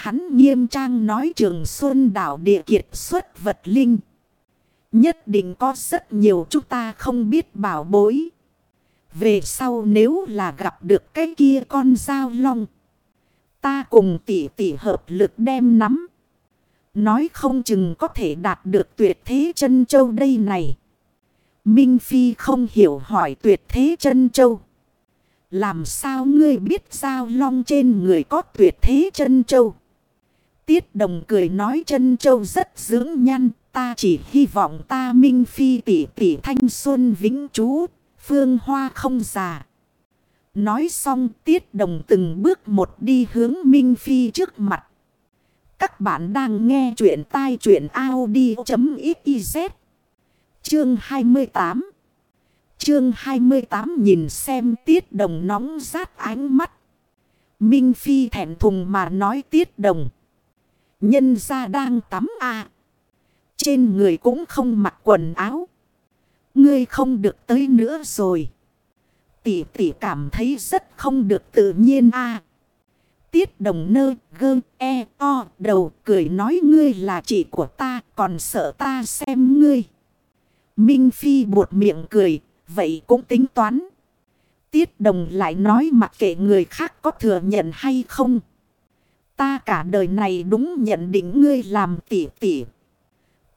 Hắn nghiêm trang nói trường xuân đảo địa kiệt xuất vật linh. Nhất định có rất nhiều chúng ta không biết bảo bối. Về sau nếu là gặp được cái kia con dao long. Ta cùng tỷ tỷ hợp lực đem nắm. Nói không chừng có thể đạt được tuyệt thế chân châu đây này. Minh Phi không hiểu hỏi tuyệt thế chân châu. Làm sao ngươi biết sao long trên người có tuyệt thế chân châu? Tiết đồng cười nói chân châu rất dưỡng nhăn. Ta chỉ hy vọng ta Minh Phi tỷ tỷ thanh xuân vĩnh chú, Phương hoa không già. Nói xong tiết đồng từng bước một đi hướng Minh Phi trước mặt. Các bạn đang nghe chuyện tai chuyện Audi.xyz. Chương 28 Chương 28 nhìn xem tiết đồng nóng rát ánh mắt. Minh Phi thẹn thùng mà nói tiết đồng. Nhân ra đang tắm à. Trên người cũng không mặc quần áo. Ngươi không được tới nữa rồi. Tỷ tỷ cảm thấy rất không được tự nhiên a Tiết đồng nơ, gơ e o, đầu, cười nói ngươi là chị của ta, còn sợ ta xem ngươi. Minh Phi buột miệng cười, vậy cũng tính toán. Tiết đồng lại nói mặc kệ người khác có thừa nhận hay không. Ta cả đời này đúng nhận định ngươi làm tỷ tỷ.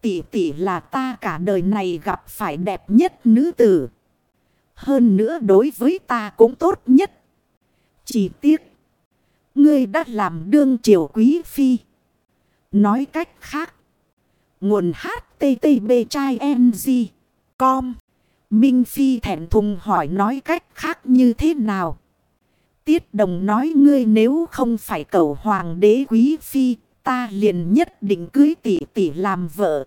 Tỷ tỷ là ta cả đời này gặp phải đẹp nhất nữ tử. Hơn nữa đối với ta cũng tốt nhất. Chỉ tiếc. Ngươi đã làm đương triều quý phi. Nói cách khác. Nguồn HTTB trai NG. Com. Minh Phi thẹn thùng hỏi nói cách khác như thế nào. Tiết đồng nói ngươi nếu không phải cầu hoàng đế quý phi. Ta liền nhất định cưới tỷ tỷ làm vợ.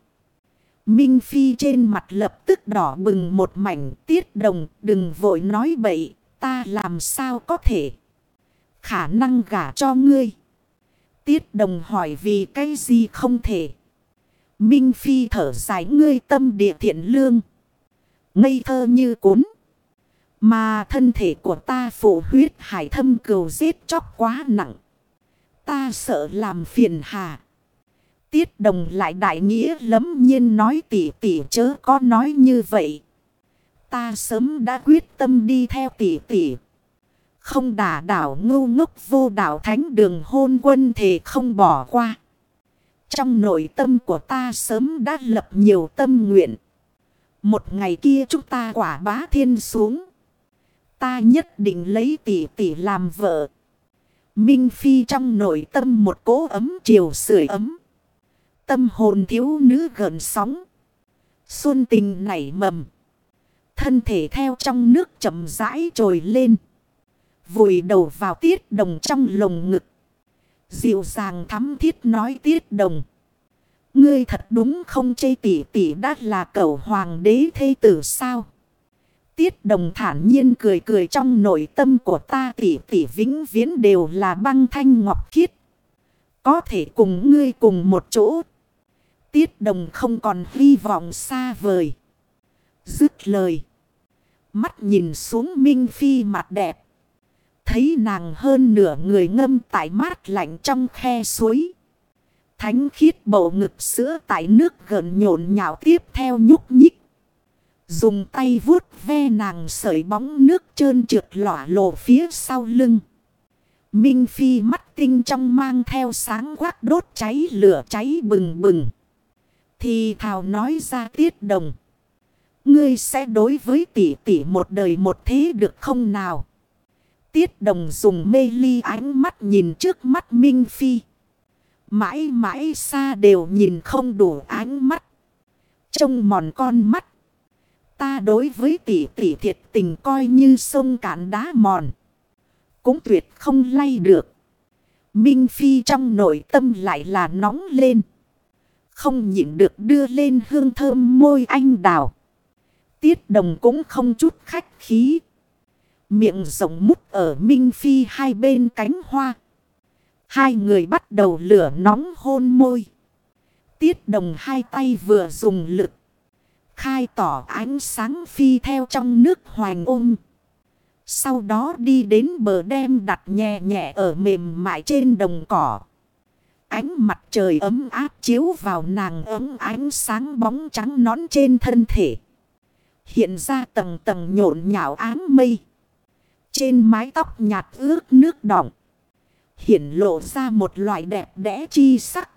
Minh Phi trên mặt lập tức đỏ bừng một mảnh, tiết đồng, đừng vội nói bậy, ta làm sao có thể khả năng gả cho ngươi. Tiết đồng hỏi, vì cái gì không thể. Minh Phi thở dài, ngươi tâm địa thiện lương. Ngây thơ như cuốn. Mà thân thể của ta phụ huyết hải thâm cừu giết chóc quá nặng. Ta sợ làm phiền hà. Tiết đồng lại đại nghĩa lấm nhiên nói tỉ tỉ chớ có nói như vậy. Ta sớm đã quyết tâm đi theo tỉ tỉ. Không đả đảo ngu ngốc vô đảo thánh đường hôn quân thể không bỏ qua. Trong nội tâm của ta sớm đã lập nhiều tâm nguyện. Một ngày kia chúng ta quả bá thiên xuống. Ta nhất định lấy tỷ tỷ làm vợ. Minh Phi trong nội tâm một cố ấm chiều sưởi ấm. Tâm hồn thiếu nữ gần sóng. Xuân tình nảy mầm. Thân thể theo trong nước chậm rãi trồi lên. Vùi đầu vào tiết đồng trong lồng ngực. Dịu dàng thắm thiết nói tiết đồng. Ngươi thật đúng không chê tỷ tỷ đã là cậu hoàng đế thê tử sao? Tiết đồng thản nhiên cười cười trong nội tâm của ta tỷ tỷ vĩnh viễn đều là băng thanh ngọc khiết. Có thể cùng ngươi cùng một chỗ. Tiết đồng không còn hy vọng xa vời. Dứt lời. Mắt nhìn xuống Minh Phi mặt đẹp. Thấy nàng hơn nửa người ngâm tại mát lạnh trong khe suối. Thánh khiết bầu ngực sữa tại nước gần nhộn nhạo tiếp theo nhúc nhích. Dùng tay vuốt ve nàng sợi bóng nước trơn trượt lỏa lộ phía sau lưng. Minh Phi mắt tinh trong mang theo sáng quát đốt cháy lửa cháy bừng bừng. Thì thào nói ra tiết đồng. Ngươi sẽ đối với tỷ tỷ một đời một thế được không nào? Tiết đồng dùng mê ly ánh mắt nhìn trước mắt Minh Phi. Mãi mãi xa đều nhìn không đủ ánh mắt. Trông mòn con mắt. Ta đối với tỷ tỷ thiệt tình coi như sông cạn đá mòn. Cũng tuyệt không lay được. Minh Phi trong nội tâm lại là nóng lên. Không nhịn được đưa lên hương thơm môi anh đào. Tiết đồng cũng không chút khách khí. Miệng rộng mút ở Minh Phi hai bên cánh hoa. Hai người bắt đầu lửa nóng hôn môi. Tiết đồng hai tay vừa dùng lực. Khai tỏ ánh sáng phi theo trong nước hoàng ôm. Sau đó đi đến bờ đem đặt nhẹ nhẹ ở mềm mại trên đồng cỏ. Ánh mặt trời ấm áp chiếu vào nàng ấm ánh sáng bóng trắng nón trên thân thể. Hiện ra tầng tầng nhộn nhạo áng mây. Trên mái tóc nhạt ướt nước đọng. Hiện lộ ra một loại đẹp đẽ chi sắc.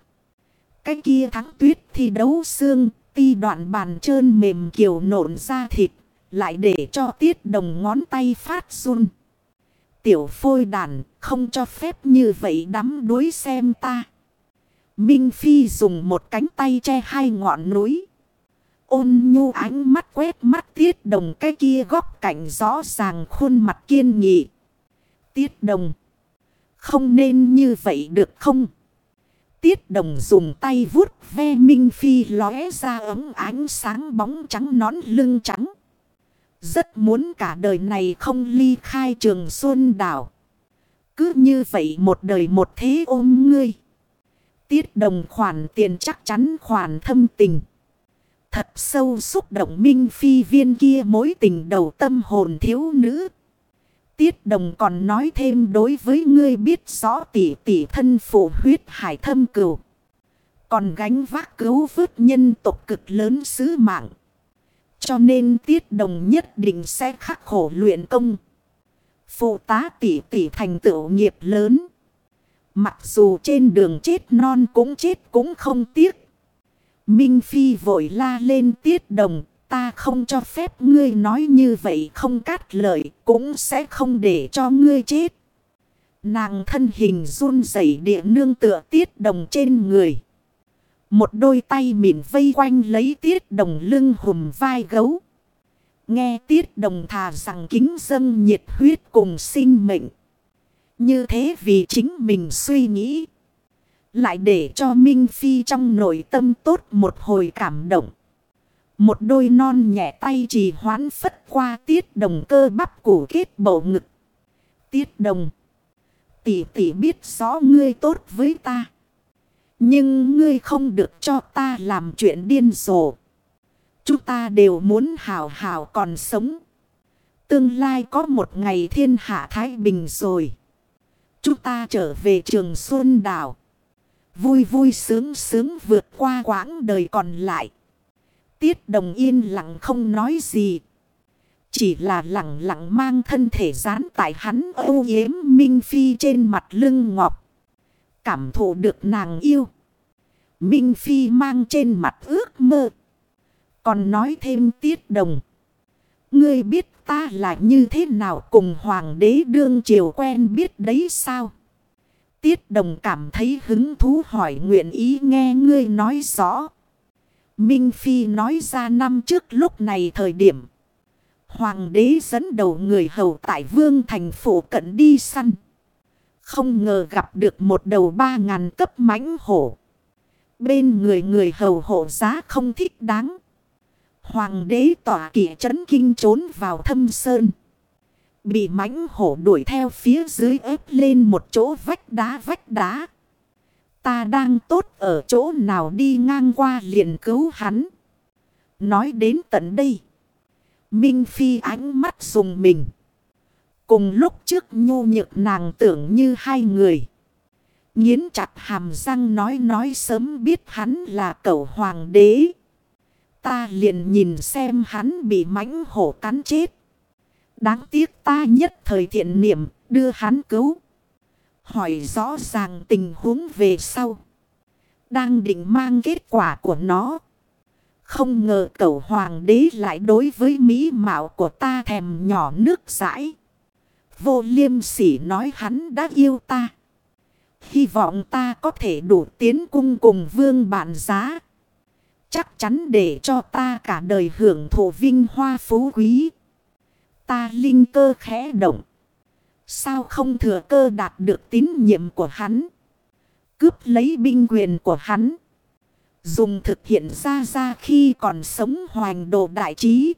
Cái kia thắng tuyết thi đấu xương, ti đoạn bàn trơn mềm kiều nộn ra thịt, lại để cho tiết đồng ngón tay phát run. Tiểu phôi đàn không cho phép như vậy đắm đuối xem ta. Minh Phi dùng một cánh tay che hai ngọn núi. Ôn nhu ánh mắt quét mắt tiết đồng cái kia góc cạnh rõ ràng khuôn mặt kiên nghị. Tiết đồng. Không nên như vậy được không? Tiết đồng dùng tay vuốt ve Minh Phi lóe ra ấm ánh sáng bóng trắng nón lưng trắng. Rất muốn cả đời này không ly khai trường xuân đảo. Cứ như vậy một đời một thế ôm ngươi. Tiết đồng khoản tiền chắc chắn khoản thâm tình. Thật sâu xúc động minh phi viên kia mối tình đầu tâm hồn thiếu nữ. Tiết đồng còn nói thêm đối với ngươi biết rõ tỷ tỷ thân phụ huyết hải thâm cửu. Còn gánh vác cứu vớt nhân tộc cực lớn sứ mạng. Cho nên tiết đồng nhất định sẽ khắc khổ luyện công. Phụ tá tỷ tỷ thành tựu nghiệp lớn. Mặc dù trên đường chết non cũng chết cũng không tiếc. Minh Phi vội la lên tiết đồng. Ta không cho phép ngươi nói như vậy không cát lợi cũng sẽ không để cho ngươi chết. Nàng thân hình run rẩy địa nương tựa tiết đồng trên người. Một đôi tay mịn vây quanh lấy tiết đồng lưng hùm vai gấu. Nghe tiết đồng thà rằng kính dâng nhiệt huyết cùng sinh mệnh. Như thế vì chính mình suy nghĩ. Lại để cho Minh Phi trong nội tâm tốt một hồi cảm động. Một đôi non nhẹ tay trì hoán phất qua tiết đồng cơ bắp củ kết bầu ngực. Tiết đồng. Tỷ tỷ biết rõ ngươi tốt với ta. Nhưng ngươi không được cho ta làm chuyện điên rồ. Chúng ta đều muốn hào hào còn sống. Tương lai có một ngày thiên hạ Thái Bình rồi. Chúng ta trở về trường Xuân Đảo. Vui vui sướng sướng vượt qua quãng đời còn lại. Tiết đồng yên lặng không nói gì. Chỉ là lặng lặng mang thân thể dán tại hắn âu yếm Minh Phi trên mặt lưng ngọc. Cảm thụ được nàng yêu. Minh Phi mang trên mặt ước mơ. Còn nói thêm tiết đồng. Ngươi biết ta là như thế nào cùng hoàng đế đương triều quen biết đấy sao? Tiết đồng cảm thấy hứng thú hỏi nguyện ý nghe ngươi nói rõ. Minh Phi nói ra năm trước lúc này thời điểm. Hoàng đế dẫn đầu người hầu tại vương thành phủ cận đi săn. Không ngờ gặp được một đầu ba ngàn cấp mãnh hổ. Bên người người hầu hộ giá không thích đáng. Hoàng đế tỏa kỷ trấn kinh trốn vào thâm sơn. Bị mãnh hổ đuổi theo phía dưới ép lên một chỗ vách đá vách đá. Ta đang tốt ở chỗ nào đi ngang qua liền cứu hắn. Nói đến tận đây. Minh Phi ánh mắt dùng mình. Cùng lúc trước nhu nhược nàng tưởng như hai người. Nhiến chặt hàm răng nói nói sớm biết hắn là cậu hoàng đế. Ta liền nhìn xem hắn bị mãnh hổ cắn chết. Đáng tiếc ta nhất thời thiện niệm, đưa hắn cứu. Hỏi rõ ràng tình huống về sau. Đang định mang kết quả của nó. Không ngờ cậu hoàng đế lại đối với mỹ mạo của ta thèm nhỏ nước rãi. Vô liêm sỉ nói hắn đã yêu ta. Hy vọng ta có thể đủ tiến cung cùng vương bạn giá. Chắc chắn để cho ta cả đời hưởng thụ vinh hoa phú quý. Ta linh cơ khẽ động. Sao không thừa cơ đạt được tín nhiệm của hắn? Cướp lấy binh quyền của hắn. Dùng thực hiện ra ra khi còn sống hoàng đồ đại trí.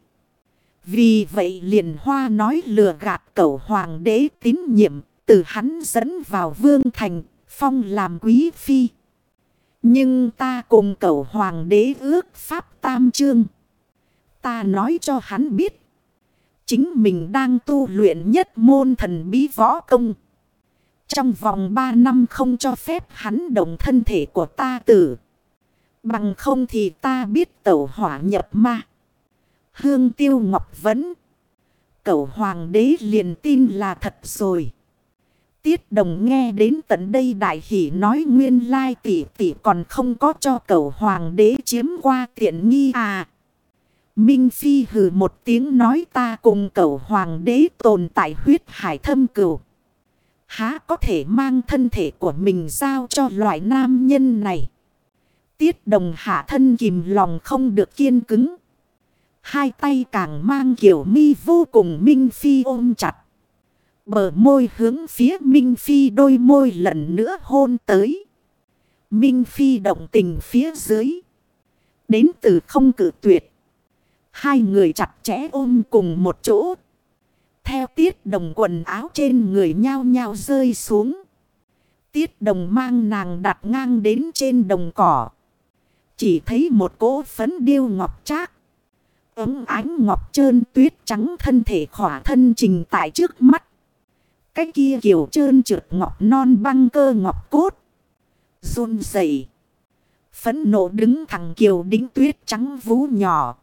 Vì vậy liền hoa nói lừa gạt cậu hoàng đế tín nhiệm. Từ hắn dẫn vào vương thành, phong làm quý phi. Nhưng ta cùng cậu hoàng đế ước pháp tam chương. Ta nói cho hắn biết. Chính mình đang tu luyện nhất môn thần bí võ công. Trong vòng 3 năm không cho phép hắn động thân thể của ta tử. Bằng không thì ta biết tẩu hỏa nhập ma. Hương tiêu ngọc vấn. Cậu hoàng đế liền tin là thật rồi. Tiết đồng nghe đến tận đây đại hỷ nói nguyên lai tỷ tỷ còn không có cho cậu hoàng đế chiếm qua tiện nghi à. Minh Phi hừ một tiếng nói ta cùng cậu hoàng đế tồn tại huyết hải thâm cửu. Há có thể mang thân thể của mình giao cho loại nam nhân này. Tiết đồng hạ thân kìm lòng không được kiên cứng. Hai tay càng mang kiểu mi vô cùng Minh Phi ôm chặt. Bờ môi hướng phía Minh Phi đôi môi lần nữa hôn tới. Minh Phi động tình phía dưới. Đến từ không cử tuyệt. Hai người chặt chẽ ôm cùng một chỗ. Theo tiết đồng quần áo trên người nhao nhao rơi xuống. Tiết đồng mang nàng đặt ngang đến trên đồng cỏ. Chỉ thấy một cỗ phấn điêu ngọc trác. Ấm ánh ngọc trơn tuyết trắng thân thể khỏa thân trình tại trước mắt. Cái kia kiểu trơn trượt ngọc non băng cơ ngọc cốt. run dậy. Phấn nộ đứng thẳng kiều đính tuyết trắng vú nhỏ.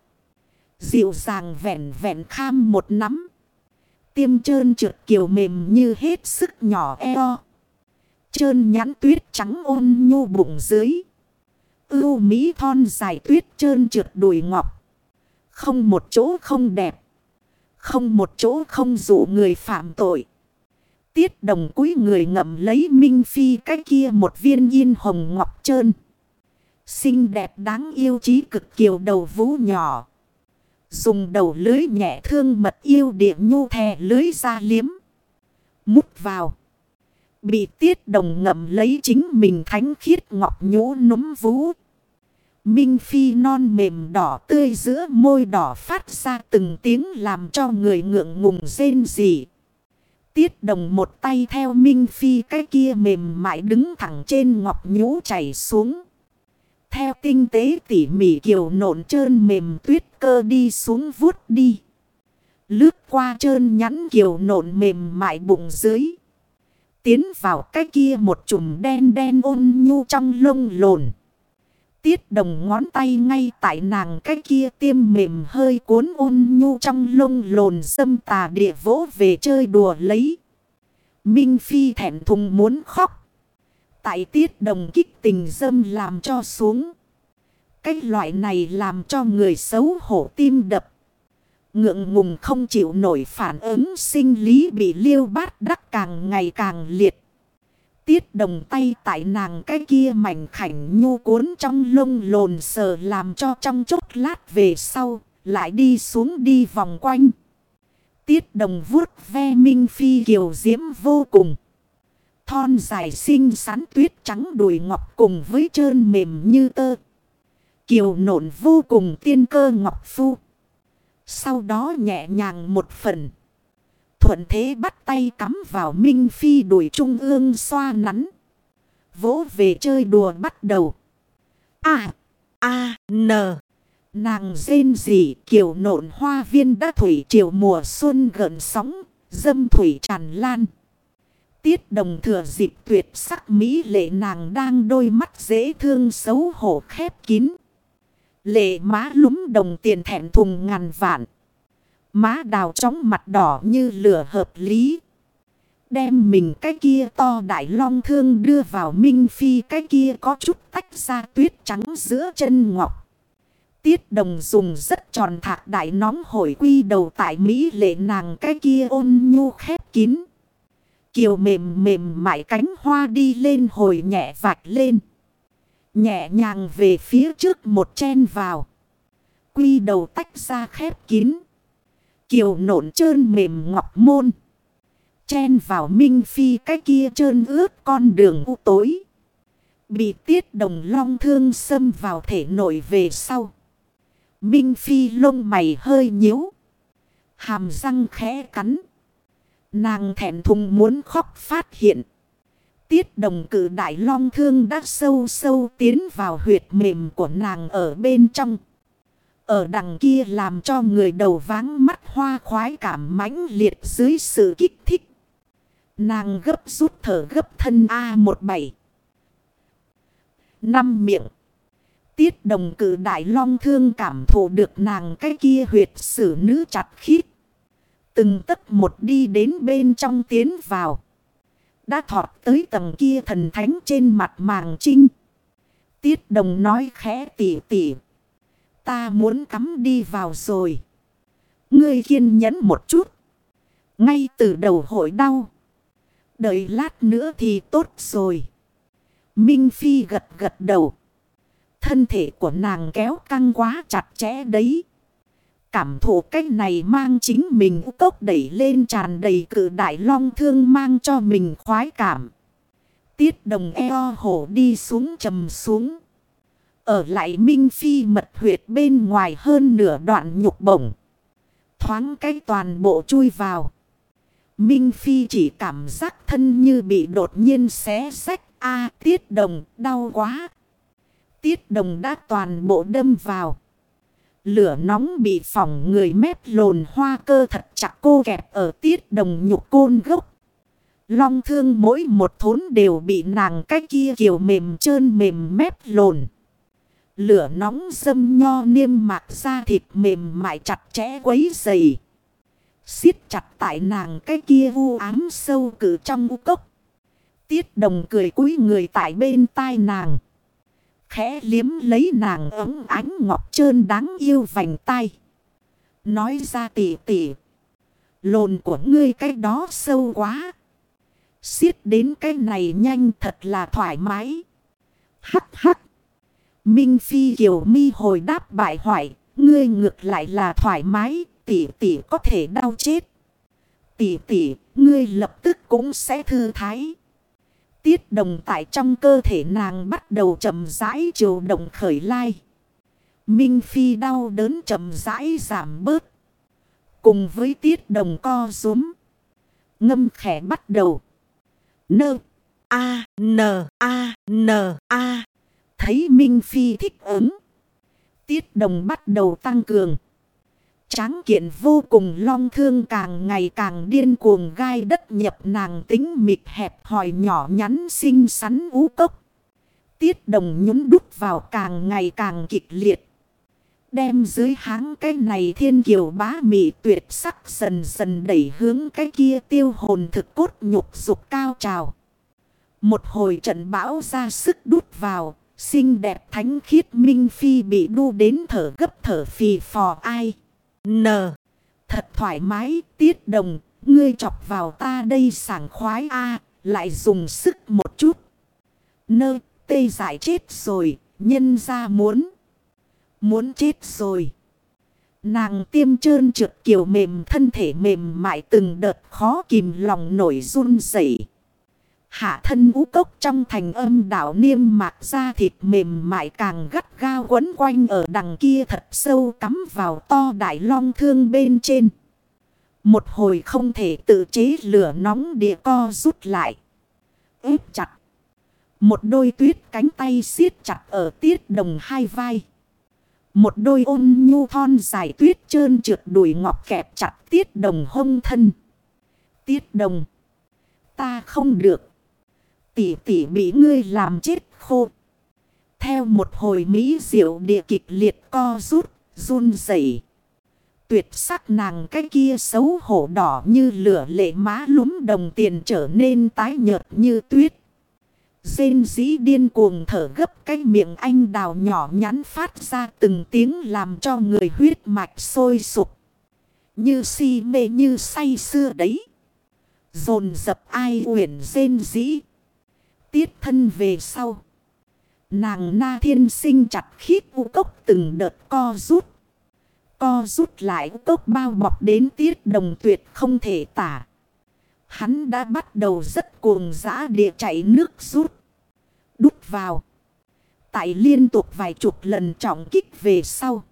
Dịu dàng vẹn vẹn kham một nắm. Tiêm trơn trượt kiều mềm như hết sức nhỏ eo. Trơn nhắn tuyết trắng ôn nhu bụng dưới. Ưu mỹ thon dài tuyết trơn trượt đùi ngọc. Không một chỗ không đẹp. Không một chỗ không dụ người phạm tội. Tiết đồng cúi người ngậm lấy Minh Phi cái kia một viên yên hồng ngọc trơn. Xinh đẹp đáng yêu trí cực kiều đầu vũ nhỏ. Dùng đầu lưới nhẹ thương mật yêu địa nhu thè lưới ra liếm. Mút vào. Bị tiết đồng ngậm lấy chính mình thánh khiết ngọc nhũ núm vú Minh phi non mềm đỏ tươi giữa môi đỏ phát ra từng tiếng làm cho người ngượng ngùng rên rỉ. Tiết đồng một tay theo Minh phi cái kia mềm mại đứng thẳng trên ngọc nhũ chảy xuống. Theo tinh tế tỉ mỉ kiều nộn trơn mềm tuyết cơ đi xuống vuốt đi. Lướt qua trơn nhắn kiều nộn mềm mại bụng dưới. Tiến vào cái kia một chùm đen đen ôn nhu trong lông lồn. Tiết đồng ngón tay ngay tại nàng cái kia tiêm mềm hơi cuốn ôn nhu trong lông lồn xâm tà địa vỗ về chơi đùa lấy. Minh Phi thẹn thùng muốn khóc. Tại tiết đồng kích tình dâm làm cho xuống. Cái loại này làm cho người xấu hổ tim đập. Ngượng ngùng không chịu nổi phản ứng sinh lý bị liêu bát đắc càng ngày càng liệt. Tiết đồng tay tại nàng cái kia mảnh khảnh nhu cuốn trong lông lồn sờ làm cho trong chốc lát về sau, lại đi xuống đi vòng quanh. Tiết đồng vuốt ve minh phi kiều diễm vô cùng. Thon dài xinh xắn tuyết trắng đùi ngọc cùng với trơn mềm như tơ. Kiều nộn vô cùng tiên cơ ngọc phu. Sau đó nhẹ nhàng một phần. Thuận thế bắt tay cắm vào Minh Phi đuổi trung ương xoa nắn. Vỗ về chơi đùa bắt đầu. A. A. N. Nàng rên rỉ, kiều nộn hoa viên đã thủy chiều mùa xuân gần sóng. Dâm thủy tràn lan. Tiết đồng thừa dịp tuyệt sắc mỹ lệ nàng đang đôi mắt dễ thương xấu hổ khép kín. Lệ má lúm đồng tiền thẹn thùng ngàn vạn. Má đào trống mặt đỏ như lửa hợp lý. Đem mình cái kia to đại long thương đưa vào minh phi, cái kia có chút tách ra tuyết trắng giữa chân ngọc. Tiết đồng dùng rất tròn thạc đại nóng hổi quy đầu tại Mỹ lệ nàng cái kia ôn nhu khép kín. Kiều mềm mềm mại cánh hoa đi lên hồi nhẹ vạch lên. Nhẹ nhàng về phía trước một chen vào. Quy đầu tách ra khép kín. Kiều nộn trơn mềm ngọc môn. Chen vào minh phi cái kia trơn ướt con đường u tối. Bị tiết đồng long thương xâm vào thể nội về sau. Minh phi lông mày hơi nhíu. Hàm răng khẽ cắn. Nàng thẹn thùng muốn khóc phát hiện. Tiết đồng cử đại long thương đã sâu sâu tiến vào huyệt mềm của nàng ở bên trong. Ở đằng kia làm cho người đầu váng mắt hoa khoái cảm mãnh liệt dưới sự kích thích. Nàng gấp rút thở gấp thân A17. Năm miệng. Tiết đồng cử đại long thương cảm thụ được nàng cái kia huyệt sử nữ chặt khít. Từng tấc một đi đến bên trong tiến vào. Đã thọt tới tầng kia thần thánh trên mặt màng trinh. Tiết đồng nói khẽ tỉ tỉ. Ta muốn cắm đi vào rồi. Ngươi kiên nhẫn một chút. Ngay từ đầu hội đau. Đợi lát nữa thì tốt rồi. Minh Phi gật gật đầu. Thân thể của nàng kéo căng quá chặt chẽ đấy. Cảm thụ cách này mang chính mình cốc đẩy lên tràn đầy cử đại long thương mang cho mình khoái cảm. Tiết đồng eo hổ đi xuống trầm xuống. Ở lại Minh Phi mật huyệt bên ngoài hơn nửa đoạn nhục bổng. Thoáng cái toàn bộ chui vào. Minh Phi chỉ cảm giác thân như bị đột nhiên xé sách. A, tiết đồng, đau quá. Tiết đồng đã toàn bộ đâm vào. Lửa nóng bị phỏng người mép lồn hoa cơ thật chặt cô kẹp ở tiết đồng nhục côn gốc. Long thương mỗi một thốn đều bị nàng cái kia kiểu mềm trơn mềm mép lồn. Lửa nóng dâm nho niêm mạc da thịt mềm mại chặt chẽ quấy dày. xiết chặt tại nàng cái kia u ám sâu cử trong u cốc. Tiết đồng cười cúi người tại bên tai nàng. Khẽ liếm lấy nàng ấm ánh ngọc trơn đáng yêu vành tay Nói ra tỉ tỉ. Lồn của ngươi cái đó sâu quá. Xiết đến cái này nhanh thật là thoải mái. Hắc hắc. Minh Phi Kiều Mi hồi đáp bại hoại. Ngươi ngược lại là thoải mái. Tỉ tỉ có thể đau chết. Tỉ tỉ, ngươi lập tức cũng sẽ thư thái. Tiết đồng tại trong cơ thể nàng bắt đầu chậm rãi chiều động khởi lai. Minh Phi đau đớn chậm rãi giảm bớt. Cùng với tiết đồng co rúm. Ngâm khẽ bắt đầu. Nơ. A. N. A. N. A. Thấy Minh Phi thích ứng. Tiết đồng bắt đầu tăng cường. Tráng kiện vô cùng long thương càng ngày càng điên cuồng gai đất nhập nàng tính mịt hẹp hỏi nhỏ nhắn xinh xắn ú cốc. Tiết đồng nhún đút vào càng ngày càng kịch liệt. Đem dưới háng cái này thiên kiều bá mị tuyệt sắc dần dần đẩy hướng cái kia tiêu hồn thực cốt nhục dục cao trào. Một hồi trận bão ra sức đút vào, xinh đẹp thánh khiết minh phi bị đu đến thở gấp thở phì phò ai. N. Thật thoải mái, tiết đồng, ngươi chọc vào ta đây sảng khoái a lại dùng sức một chút. Nơ, tê giải chết rồi, nhân ra muốn. Muốn chết rồi. Nàng tiêm trơn trượt kiểu mềm thân thể mềm mại từng đợt khó kìm lòng nổi run rẩy. Hạ thân ú cốc trong thành âm đảo niêm mạc da thịt mềm mại càng gắt gao quấn quanh ở đằng kia thật sâu cắm vào to đại long thương bên trên. Một hồi không thể tự chế lửa nóng địa co rút lại. ép chặt. Một đôi tuyết cánh tay siết chặt ở tiết đồng hai vai. Một đôi ôn nhu thon dài tuyết trơn trượt đùi ngọc kẹp chặt tiết đồng hông thân. Tiết đồng. Ta không được tỷ tỷ bị ngươi làm chết khô. Theo một hồi mỹ diệu địa kịch liệt co rút, run rẩy Tuyệt sắc nàng cái kia xấu hổ đỏ như lửa lệ má lúm đồng tiền trở nên tái nhợt như tuyết. Dên dĩ điên cuồng thở gấp cái miệng anh đào nhỏ nhắn phát ra từng tiếng làm cho người huyết mạch sôi sục. Như si mê như say xưa đấy. Dồn dập ai uyển dên dĩ. Tiết thân về sau. Nàng na thiên sinh chặt khít u cốc từng đợt co rút. Co rút lại u cốc bao bọc đến tiết đồng tuyệt không thể tả. Hắn đã bắt đầu rất cuồng dã địa chạy nước rút. Đút vào. Tại liên tục vài chục lần trọng kích về sau.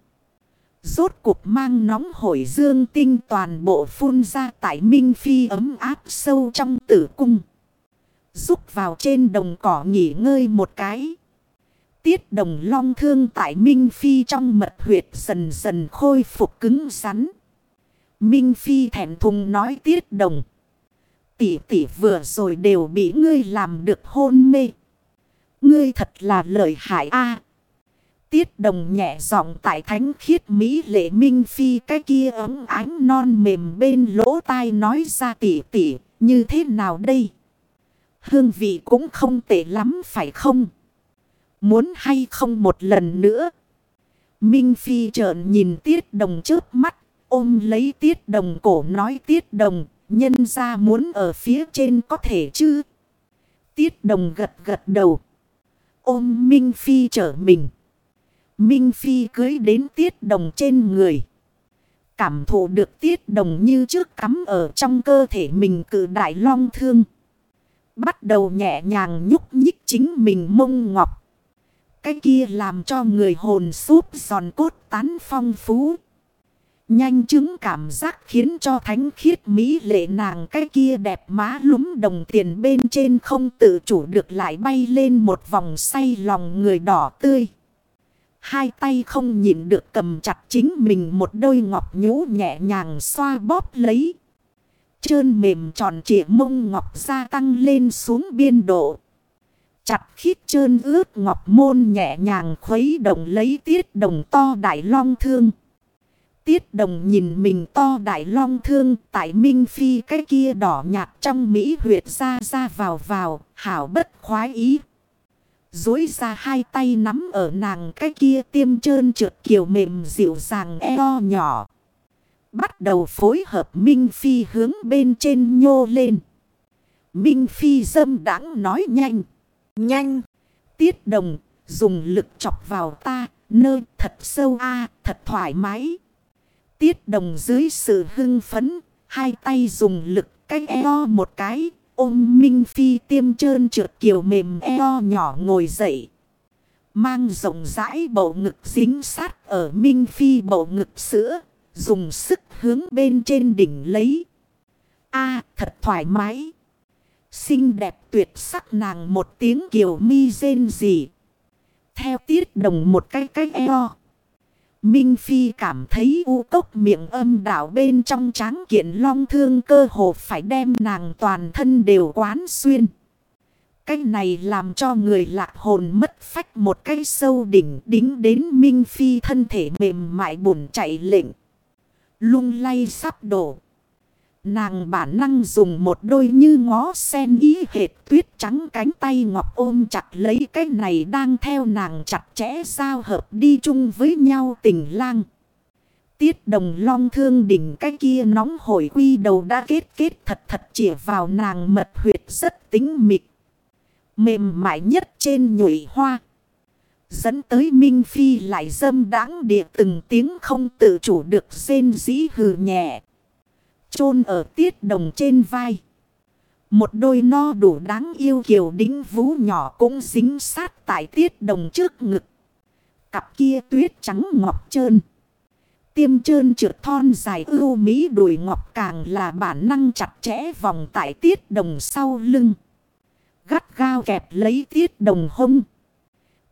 Rốt cuộc mang nóng hổi dương tinh toàn bộ phun ra tại Minh Phi ấm áp sâu trong tử cung. Rúc vào trên đồng cỏ nghỉ ngơi một cái. Tiết đồng long thương tại Minh Phi trong mật huyệt dần dần khôi phục cứng rắn. Minh Phi thẻm thùng nói tiết đồng. Tỷ tỷ vừa rồi đều bị ngươi làm được hôn mê. Ngươi thật là lợi hại a Tiết đồng nhẹ giọng tại thánh khiết Mỹ lệ minh phi cái kia ấm ánh non mềm bên lỗ tai nói ra tỉ tỉ như thế nào đây? Hương vị cũng không tệ lắm phải không? Muốn hay không một lần nữa? Minh Phi trợn nhìn tiết đồng trước mắt, ôm lấy tiết đồng cổ nói tiết đồng, nhân ra muốn ở phía trên có thể chứ? Tiết đồng gật gật đầu, ôm Minh Phi trở mình. Minh Phi cưới đến tiết đồng trên người. Cảm thụ được tiết đồng như trước cắm ở trong cơ thể mình cử đại long thương. Bắt đầu nhẹ nhàng nhúc nhích chính mình mông ngọc. Cái kia làm cho người hồn súp giòn cốt tán phong phú. Nhanh chứng cảm giác khiến cho thánh khiết mỹ lệ nàng cái kia đẹp má lúm đồng tiền bên trên không tự chủ được lại bay lên một vòng say lòng người đỏ tươi. Hai tay không nhịn được cầm chặt chính mình một đôi ngọc nhũ nhẹ nhàng xoa bóp lấy. Trơn mềm tròn trịa mông ngọc gia tăng lên xuống biên độ. Chặt khít trơn ướt ngọc môn nhẹ nhàng khuấy động lấy tiết đồng to đại long thương. Tiết đồng nhìn mình to đại long thương tại minh phi cái kia đỏ nhạt trong mỹ huyệt ra ra vào vào, hảo bất khoái ý. Dối ra hai tay nắm ở nàng cái kia tiêm trơn trượt kiều mềm dịu dàng eo nhỏ. Bắt đầu phối hợp Minh Phi hướng bên trên nhô lên. Minh Phi dâm đãng nói nhanh. Nhanh. Tiết đồng dùng lực chọc vào ta. Nơi thật sâu a thật thoải mái. Tiết đồng dưới sự hưng phấn. Hai tay dùng lực cái eo một cái ôm Minh Phi tiêm trơn trượt kiều mềm eo nhỏ ngồi dậy. Mang rộng rãi bộ ngực dính sát ở Minh Phi bộ ngực sữa. Dùng sức hướng bên trên đỉnh lấy. a, thật thoải mái. Xinh đẹp tuyệt sắc nàng một tiếng kiều mi rên gì. Theo tiết đồng một cái cái eo. Minh Phi cảm thấy u cốc miệng âm đảo bên trong tráng kiện long thương cơ hồ phải đem nàng toàn thân đều quán xuyên. Cái này làm cho người lạc hồn mất phách một cái sâu đỉnh đính đến Minh Phi thân thể mềm mại bùn chạy lệnh. Lung lay sắp đổ. Nàng bản năng dùng một đôi như ngó sen ý hệt tuyết trắng cánh tay ngọc ôm chặt lấy cái này đang theo nàng chặt chẽ giao hợp đi chung với nhau tình lang. Tiết đồng long thương đỉnh cái kia nóng hổi quy đầu đã kết kết thật thật chỉa vào nàng mật huyệt rất tính mịt. Mềm mại nhất trên nhụy hoa. Dẫn tới Minh Phi lại dâm đáng địa từng tiếng không tự chủ được rên dĩ hừ nhẹ chôn ở tiết đồng trên vai. Một đôi no đủ đáng yêu kiều đính vú nhỏ cũng dính sát tại tiết đồng trước ngực. Cặp kia tuyết trắng ngọc trơn. Tiêm trơn trượt thon dài ưu mỹ đùi ngọc càng là bản năng chặt chẽ vòng tại tiết đồng sau lưng. Gắt gao kẹp lấy tiết đồng hông.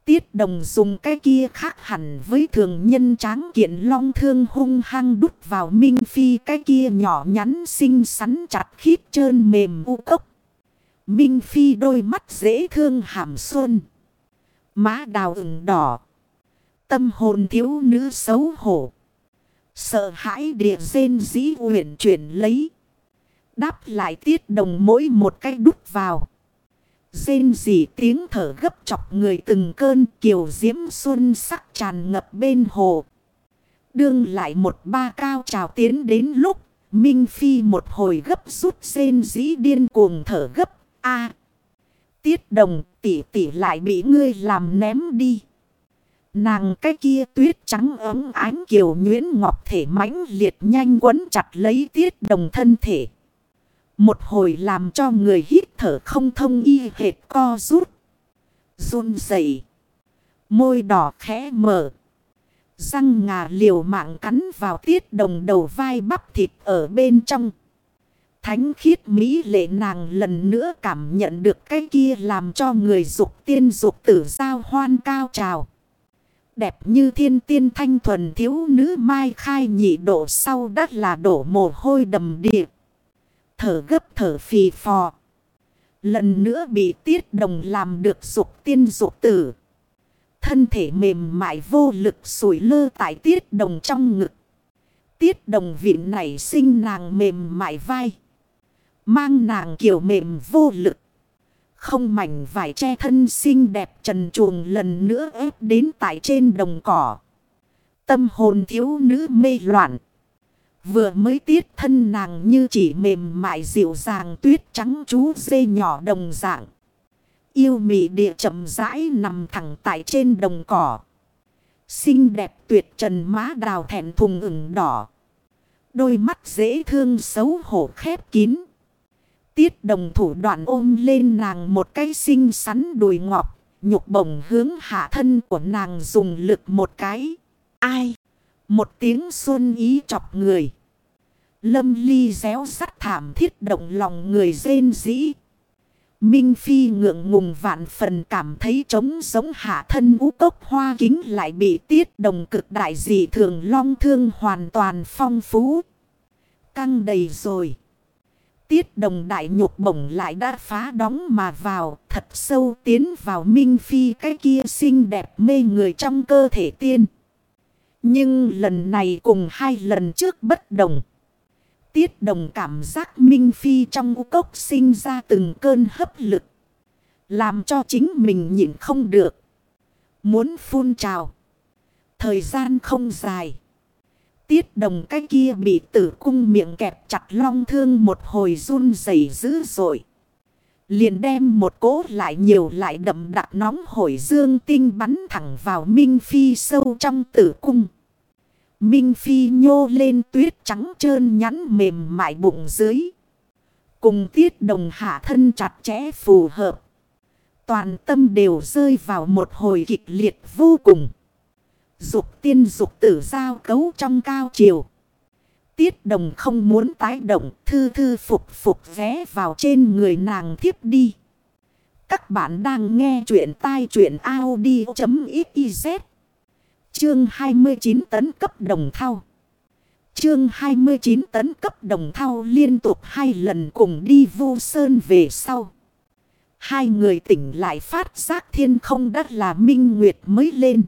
Tiết đồng dùng cái kia khác hẳn với thường nhân tráng kiện long thương hung hăng đút vào minh phi, cái kia nhỏ nhắn xinh xắn chặt khít trơn mềm u cốc. Minh phi đôi mắt dễ thương hàm xuân. Má đào ửng đỏ. Tâm hồn thiếu nữ xấu hổ. Sợ hãi địa rên dĩ uyển chuyển lấy. Đáp lại tiết đồng mỗi một cái đút vào. Rên rỉ tiếng thở gấp chọc người từng cơn kiều diễm xuân sắc tràn ngập bên hồ. Đương lại một ba cao trào tiến đến lúc, Minh Phi một hồi gấp rút rên dĩ điên cuồng thở gấp. a Tiết đồng, tỷ tỷ lại bị ngươi làm ném đi. Nàng cái kia tuyết trắng ấm ánh kiều nhuyễn ngọc thể mãnh liệt nhanh quấn chặt lấy tiết đồng thân thể. Một hồi làm cho người hít thở không thông y hệt co rút. run dậy. Môi đỏ khẽ mở. Răng ngà liều mạng cắn vào tiết đồng đầu vai bắp thịt ở bên trong. Thánh khiết mỹ lệ nàng lần nữa cảm nhận được cái kia làm cho người dục tiên dục tử giao hoan cao trào. Đẹp như thiên tiên thanh thuần thiếu nữ mai khai nhị độ sau đất là đổ mồ hôi đầm điệp. Thở gấp thở phì phò. Lần nữa bị tiết đồng làm được dục tiên dục tử. Thân thể mềm mại vô lực sủi lơ tại tiết đồng trong ngực. Tiết đồng vị này sinh nàng mềm mại vai. Mang nàng kiểu mềm vô lực. Không mảnh vải che thân xinh đẹp trần chuồng lần nữa ép đến tại trên đồng cỏ. Tâm hồn thiếu nữ mê loạn. Vừa mới tiết thân nàng như chỉ mềm mại dịu dàng tuyết trắng chú dê nhỏ đồng dạng. Yêu mị địa chậm rãi nằm thẳng tại trên đồng cỏ. Xinh đẹp tuyệt trần má đào thẹn thùng ửng đỏ. Đôi mắt dễ thương xấu hổ khép kín. Tiết đồng thủ đoạn ôm lên nàng một cái xinh xắn đùi ngọc. Nhục bổng hướng hạ thân của nàng dùng lực một cái. Ai? Một tiếng xuân ý chọc người. Lâm ly réo sắt thảm thiết động lòng người rên dĩ. Minh Phi ngượng ngùng vạn phần cảm thấy trống giống hạ thân ú cốc hoa kính lại bị tiết đồng cực đại dị thường long thương hoàn toàn phong phú. Căng đầy rồi. Tiết đồng đại nhục bổng lại đã phá đóng mà vào, thật sâu tiến vào Minh Phi cái kia xinh đẹp mê người trong cơ thể tiên. Nhưng lần này cùng hai lần trước bất đồng. Tiết đồng cảm giác Minh Phi trong u cốc sinh ra từng cơn hấp lực. Làm cho chính mình nhịn không được. Muốn phun trào. Thời gian không dài. Tiết đồng cái kia bị tử cung miệng kẹp chặt long thương một hồi run rẩy dữ dội. Liền đem một cỗ lại nhiều lại đậm đặc nóng hổi dương tinh bắn thẳng vào Minh Phi sâu trong tử cung. Minh Phi nhô lên tuyết trắng trơn nhắn mềm mại bụng dưới. Cùng tiết đồng hạ thân chặt chẽ phù hợp. Toàn tâm đều rơi vào một hồi kịch liệt vô cùng. Dục tiên dục tử giao cấu trong cao chiều. Tiết đồng không muốn tái động, thư thư phục phục vé vào trên người nàng thiếp đi. Các bạn đang nghe chuyện tai chuyện Audi.xyz. Chương 29 tấn cấp đồng thao. Chương 29 tấn cấp đồng thao liên tục hai lần cùng đi vô sơn về sau. Hai người tỉnh lại phát giác thiên không đất là minh nguyệt mới lên.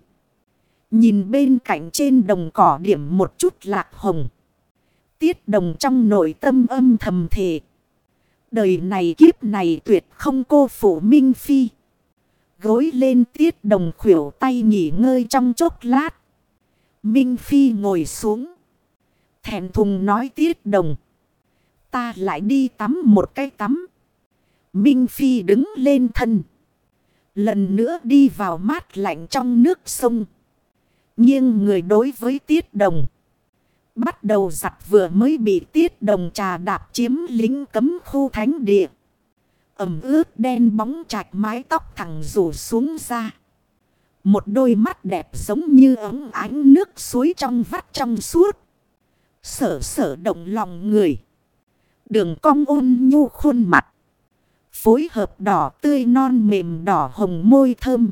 Nhìn bên cạnh trên đồng cỏ điểm một chút lạc hồng. Tiết đồng trong nội tâm âm thầm thề. Đời này kiếp này tuyệt không cô phụ Minh Phi. Gối lên tiết đồng khuỷu tay nghỉ ngơi trong chốc lát. Minh Phi ngồi xuống. Thẹn thùng nói tiết đồng. Ta lại đi tắm một cái tắm. Minh Phi đứng lên thân. Lần nữa đi vào mát lạnh trong nước sông. Nhưng người đối với tiết đồng. Bắt đầu giặt vừa mới bị tiết đồng trà đạp chiếm lính cấm khu thánh địa. Ẩm ướt đen bóng chạch mái tóc thẳng rủ xuống ra. Một đôi mắt đẹp giống như ống ánh nước suối trong vắt trong suốt. Sở sở động lòng người. Đường cong ôn nhu khuôn mặt. Phối hợp đỏ tươi non mềm đỏ hồng môi thơm.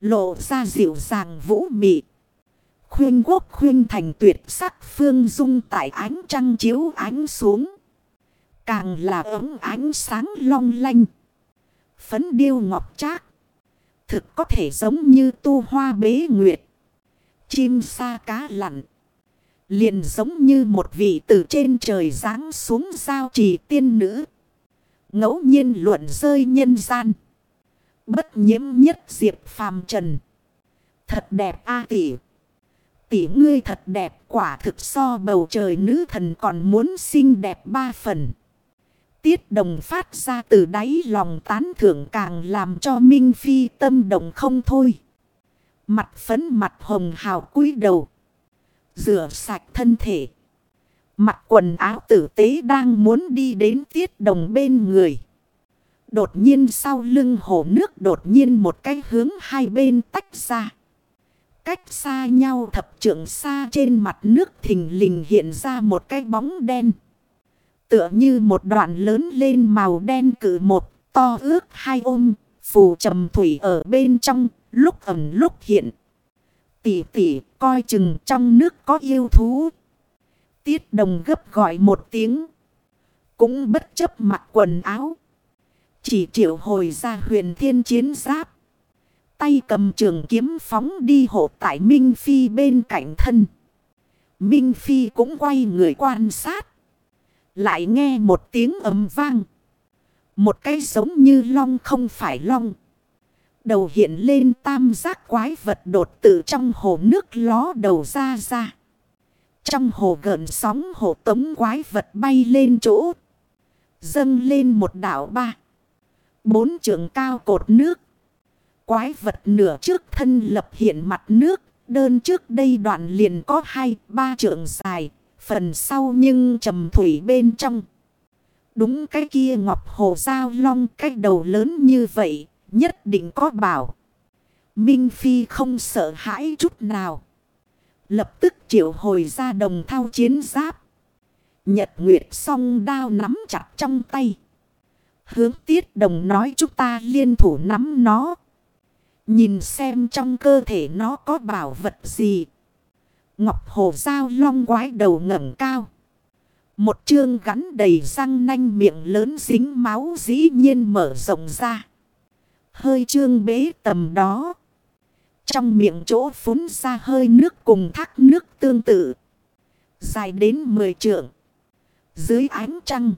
Lộ ra dịu dàng vũ mị. Khuyên quốc khuyên thành tuyệt sắc phương dung tại ánh trăng chiếu ánh xuống. Càng là ấm ánh sáng long lanh. Phấn điêu ngọc trác. Thực có thể giống như tu hoa bế nguyệt. Chim sa cá lặn. Liền giống như một vị từ trên trời giáng xuống sao trì tiên nữ. ngẫu nhiên luận rơi nhân gian. Bất nhiễm nhất diệp phàm trần. Thật đẹp a tỷ. Tỷ ngươi thật đẹp, quả thực so bầu trời nữ thần còn muốn xinh đẹp ba phần. Tiết đồng phát ra từ đáy lòng tán thưởng càng làm cho Minh Phi tâm động không thôi. Mặt phấn mặt hồng hào cúi đầu. Rửa sạch thân thể. Mặt quần áo tử tế đang muốn đi đến tiết đồng bên người. Đột nhiên sau lưng hồ nước đột nhiên một cái hướng hai bên tách ra. Cách xa nhau thập trượng xa trên mặt nước thình lình hiện ra một cái bóng đen. Tựa như một đoạn lớn lên màu đen cử một, to ước hai ôm, phù trầm thủy ở bên trong, lúc ẩn lúc hiện. Tỷ tỷ coi chừng trong nước có yêu thú. Tiết đồng gấp gọi một tiếng. Cũng bất chấp mặc quần áo. Chỉ triệu hồi ra huyền thiên chiến giáp. Tay cầm trường kiếm phóng đi hộ tại Minh Phi bên cạnh thân. Minh Phi cũng quay người quan sát. Lại nghe một tiếng ấm vang. Một cái giống như long không phải long. Đầu hiện lên tam giác quái vật đột tự trong hồ nước ló đầu ra ra. Trong hồ gần sóng hồ tống quái vật bay lên chỗ. Dâng lên một đảo ba. Bốn trường cao cột nước. Quái vật nửa trước thân lập hiện mặt nước. Đơn trước đây đoạn liền có hai, ba trượng dài. Phần sau nhưng trầm thủy bên trong. Đúng cái kia ngọc hồ giao long cái đầu lớn như vậy. Nhất định có bảo. Minh Phi không sợ hãi chút nào. Lập tức triệu hồi ra đồng thao chiến giáp. Nhật Nguyệt song đao nắm chặt trong tay. Hướng tiết đồng nói chúng ta liên thủ nắm nó. Nhìn xem trong cơ thể nó có bảo vật gì. Ngọc Hồ Giao long quái đầu ngẩng cao. Một chương gắn đầy răng nanh miệng lớn dính máu dĩ nhiên mở rộng ra. Hơi chương bế tầm đó. Trong miệng chỗ phún ra hơi nước cùng thác nước tương tự. Dài đến 10 trượng. Dưới ánh trăng.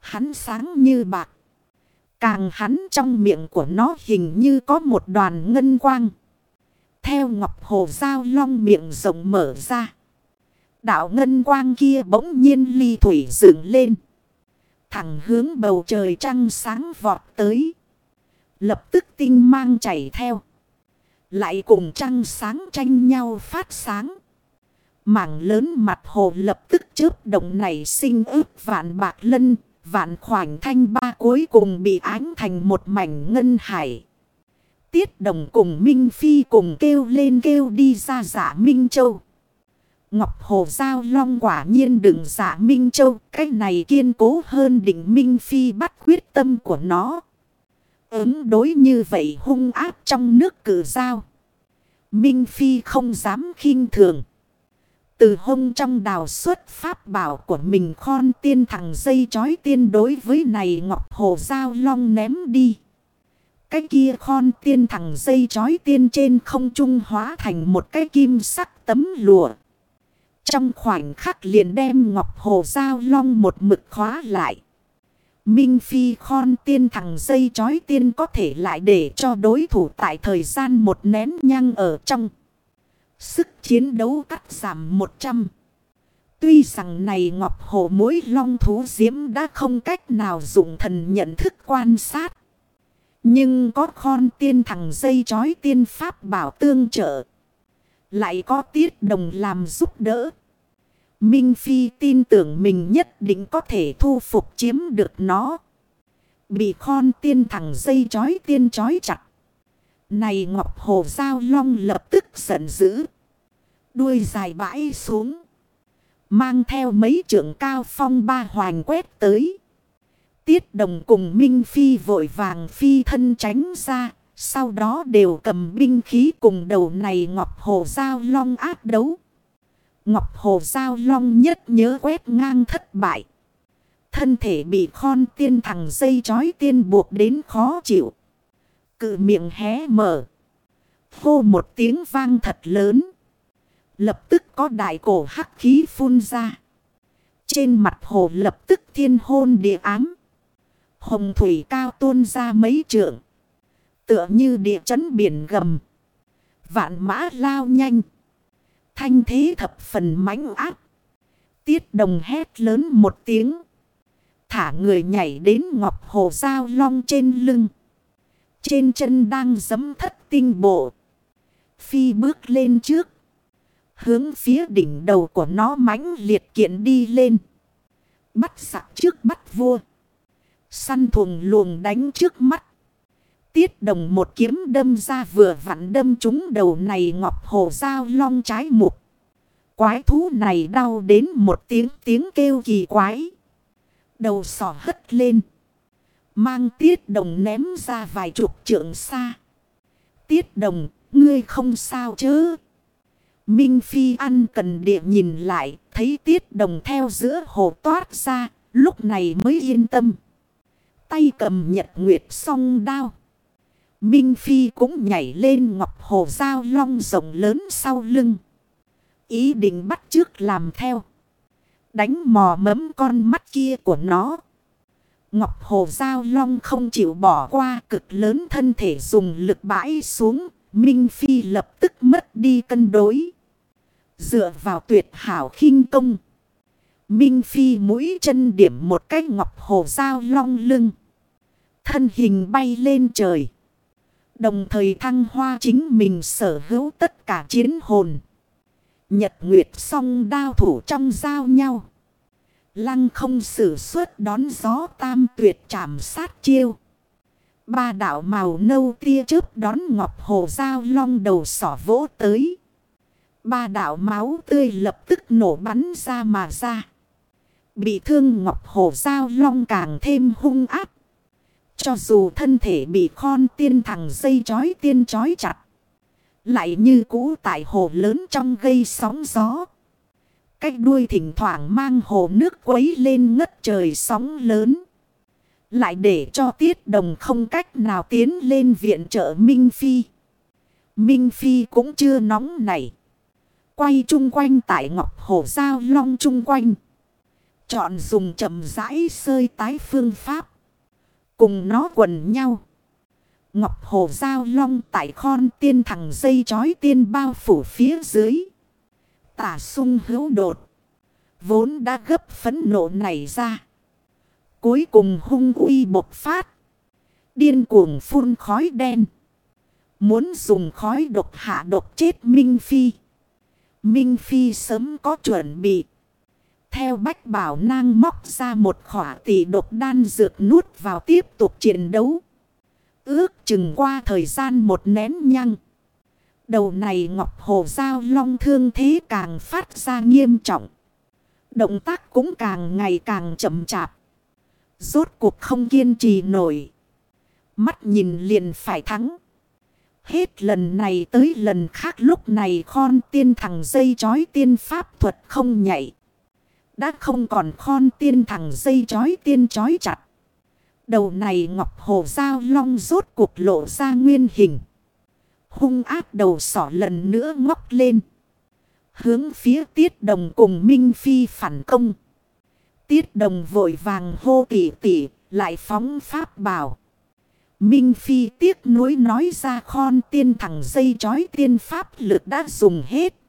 Hắn sáng như bạc. Càng hắn trong miệng của nó hình như có một đoàn ngân quang. Theo ngọc hồ dao long miệng rộng mở ra. Đạo ngân quang kia bỗng nhiên ly thủy dựng lên. Thẳng hướng bầu trời trăng sáng vọt tới. Lập tức tinh mang chảy theo. Lại cùng trăng sáng tranh nhau phát sáng. Mảng lớn mặt hồ lập tức chớp động này sinh ước vạn bạc lân. Vạn khoảnh thanh ba cuối cùng bị ánh thành một mảnh ngân hải. Tiết đồng cùng Minh Phi cùng kêu lên kêu đi ra giả Minh Châu. Ngọc Hồ Giao Long quả nhiên đừng giả Minh Châu. Cái này kiên cố hơn đỉnh Minh Phi bắt quyết tâm của nó. Ứng đối như vậy hung áp trong nước cử giao. Minh Phi không dám khinh thường. Từ hông trong đào xuất pháp bảo của mình khon tiên thằng dây chói tiên đối với này ngọc hồ giao long ném đi. Cái kia khon tiên thằng dây chói tiên trên không trung hóa thành một cái kim sắc tấm lụa. Trong khoảnh khắc liền đem ngọc hồ giao long một mực khóa lại. Minh Phi khon tiên thằng dây chói tiên có thể lại để cho đối thủ tại thời gian một nén nhang ở trong. Sức chiến đấu cắt giảm 100. Tuy rằng này Ngọc Hồ mối long thú diễm đã không cách nào dùng thần nhận thức quan sát. Nhưng có khon tiên thằng dây chói tiên pháp bảo tương trợ. Lại có tiết đồng làm giúp đỡ. Minh Phi tin tưởng mình nhất định có thể thu phục chiếm được nó. Bị khon tiên thằng dây chói tiên chói chặt. Này Ngọc Hồ Giao Long lập tức giận dữ. Đuôi dài bãi xuống. Mang theo mấy trưởng cao phong ba hoàng quét tới. Tiết đồng cùng Minh Phi vội vàng phi thân tránh ra. Sau đó đều cầm binh khí cùng đầu này Ngọc Hồ Giao Long áp đấu. Ngọc Hồ Giao Long nhất nhớ quét ngang thất bại. Thân thể bị khon tiên thằng dây chói tiên buộc đến khó chịu. Cự miệng hé mở. Hô một tiếng vang thật lớn. Lập tức có đại cổ hắc khí phun ra. Trên mặt hồ lập tức thiên hôn địa ám. Hồng thủy cao tuôn ra mấy trượng. Tựa như địa chấn biển gầm. Vạn mã lao nhanh. Thanh thế thập phần mãnh áp. Tiết đồng hét lớn một tiếng. Thả người nhảy đến ngọc hồ dao long trên lưng. Trên chân đang giấm thất tinh bộ. Phi bước lên trước. Hướng phía đỉnh đầu của nó mãnh liệt kiện đi lên. Bắt sạc trước bắt vua. Săn thuồng luồng đánh trước mắt. Tiết đồng một kiếm đâm ra vừa vặn đâm trúng đầu này ngọc hồ dao long trái mục. Quái thú này đau đến một tiếng tiếng kêu kỳ quái. Đầu sỏ hất lên. Mang tiết đồng ném ra vài chục trượng xa. Tiết đồng, ngươi không sao chứ? Minh Phi ăn cần địa nhìn lại, thấy tiết đồng theo giữa hồ toát ra, Lúc này mới yên tâm. Tay cầm nhật nguyệt song đao. Minh Phi cũng nhảy lên ngọc hồ dao long rồng lớn sau lưng. Ý định bắt trước làm theo. Đánh mò mấm con mắt kia của nó. Ngọc hồ dao long không chịu bỏ qua cực lớn thân thể dùng lực bãi xuống. Minh Phi lập tức mất đi cân đối. Dựa vào tuyệt hảo khinh công. Minh Phi mũi chân điểm một cái ngọc hồ dao long lưng. Thân hình bay lên trời. Đồng thời thăng hoa chính mình sở hữu tất cả chiến hồn. Nhật Nguyệt song đao thủ trong giao nhau. Lăng không sử xuất đón gió tam tuyệt chạm sát chiêu. Ba đạo màu nâu tia chớp đón ngọc hồ dao long đầu sỏ vỗ tới. Ba đạo máu tươi lập tức nổ bắn ra mà ra. Bị thương ngọc hồ dao long càng thêm hung áp. Cho dù thân thể bị khon tiên thằng dây chói tiên chói chặt. Lại như cũ tại hồ lớn trong gây sóng gió. Cách đuôi thỉnh thoảng mang hồ nước quấy lên ngất trời sóng lớn. Lại để cho tiết đồng không cách nào tiến lên viện trợ Minh Phi. Minh Phi cũng chưa nóng nảy. Quay chung quanh tại ngọc hồ giao long chung quanh. Chọn dùng chậm rãi sơi tái phương pháp. Cùng nó quần nhau. Ngọc hồ giao long tại khon tiên thằng dây chói tiên bao phủ phía dưới. Tả sung hữu đột. Vốn đã gấp phấn nộ này ra. Cuối cùng hung uy bộc phát. Điên cuồng phun khói đen. Muốn dùng khói độc hạ độc chết Minh Phi. Minh Phi sớm có chuẩn bị. Theo bách bảo nang móc ra một khỏa tỷ độc đan dược nuốt vào tiếp tục chiến đấu. Ước chừng qua thời gian một nén nhăng. Đầu này Ngọc Hồ Giao Long thương thế càng phát ra nghiêm trọng. Động tác cũng càng ngày càng chậm chạp. Rốt cuộc không kiên trì nổi. Mắt nhìn liền phải thắng. Hết lần này tới lần khác lúc này khon tiên thằng dây chói tiên pháp thuật không nhảy. Đã không còn khon tiên thằng dây chói tiên chói chặt. Đầu này ngọc hồ dao long rốt cuộc lộ ra nguyên hình. Hung ác đầu sỏ lần nữa ngóc lên. Hướng phía tiết đồng cùng Minh Phi phản công. Tiết đồng vội vàng hô tỉ tỉ, lại phóng pháp bảo. Minh Phi tiếc nuối nói ra khon tiên thẳng dây chói tiên pháp lực đã dùng hết.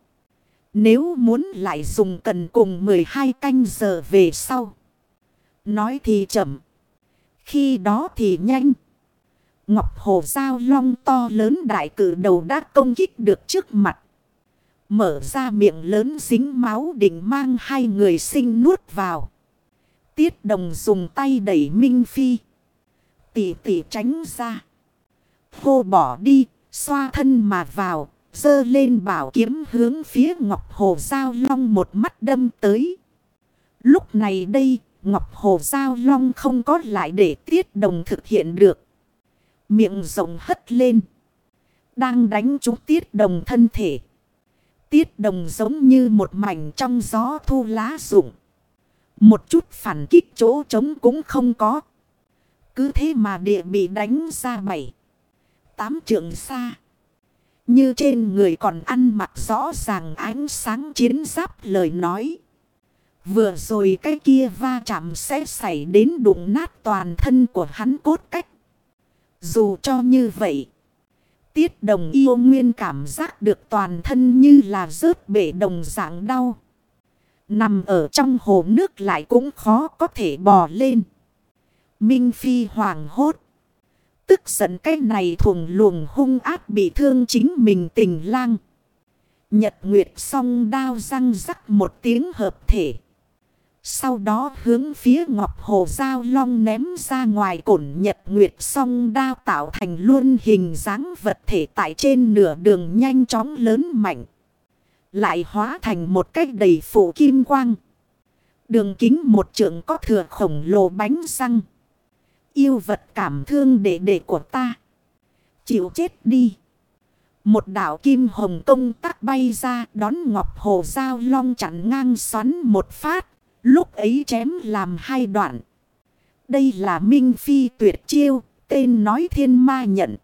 Nếu muốn lại dùng cần cùng 12 canh giờ về sau. Nói thì chậm. Khi đó thì nhanh. Ngọc Hồ Giao Long to lớn đại cử đầu đã công kích được trước mặt. Mở ra miệng lớn dính máu định mang hai người sinh nuốt vào. Tiết đồng dùng tay đẩy Minh Phi. Tỷ tỷ tránh ra. Cô bỏ đi, xoa thân mà vào, dơ lên bảo kiếm hướng phía Ngọc Hồ Giao Long một mắt đâm tới. Lúc này đây, Ngọc Hồ Giao Long không có lại để tiết đồng thực hiện được. Miệng rộng hất lên. Đang đánh trúng tiết đồng thân thể. Tiết đồng giống như một mảnh trong gió thu lá rụng. Một chút phản kích chỗ trống cũng không có. Cứ thế mà địa bị đánh ra bảy. Tám trượng xa. Như trên người còn ăn mặc rõ ràng ánh sáng chiến giáp lời nói. Vừa rồi cái kia va chạm sẽ xảy đến đụng nát toàn thân của hắn cốt cách. Dù cho như vậy. Tiết đồng yêu nguyên cảm giác được toàn thân như là rớt bể đồng dạng đau. Nằm ở trong hồ nước lại cũng khó có thể bò lên. Minh Phi hoàng hốt. Tức giận cái này thuồng luồng hung ác bị thương chính mình tình lang. Nhật Nguyệt song đao răng rắc một tiếng hợp thể. Sau đó hướng phía Ngọc Hồ Giao Long ném ra ngoài cổn Nhật Nguyệt song đao tạo thành luôn hình dáng vật thể tại trên nửa đường nhanh chóng lớn mạnh. Lại hóa thành một cách đầy phủ kim quang. Đường kính một trượng có thừa khổng lồ bánh răng. Yêu vật cảm thương đệ đệ của ta. Chịu chết đi. Một đảo kim hồng công tắc bay ra đón ngọc hồ giao long chặn ngang xoắn một phát. Lúc ấy chém làm hai đoạn. Đây là Minh Phi tuyệt chiêu, tên nói thiên ma nhận.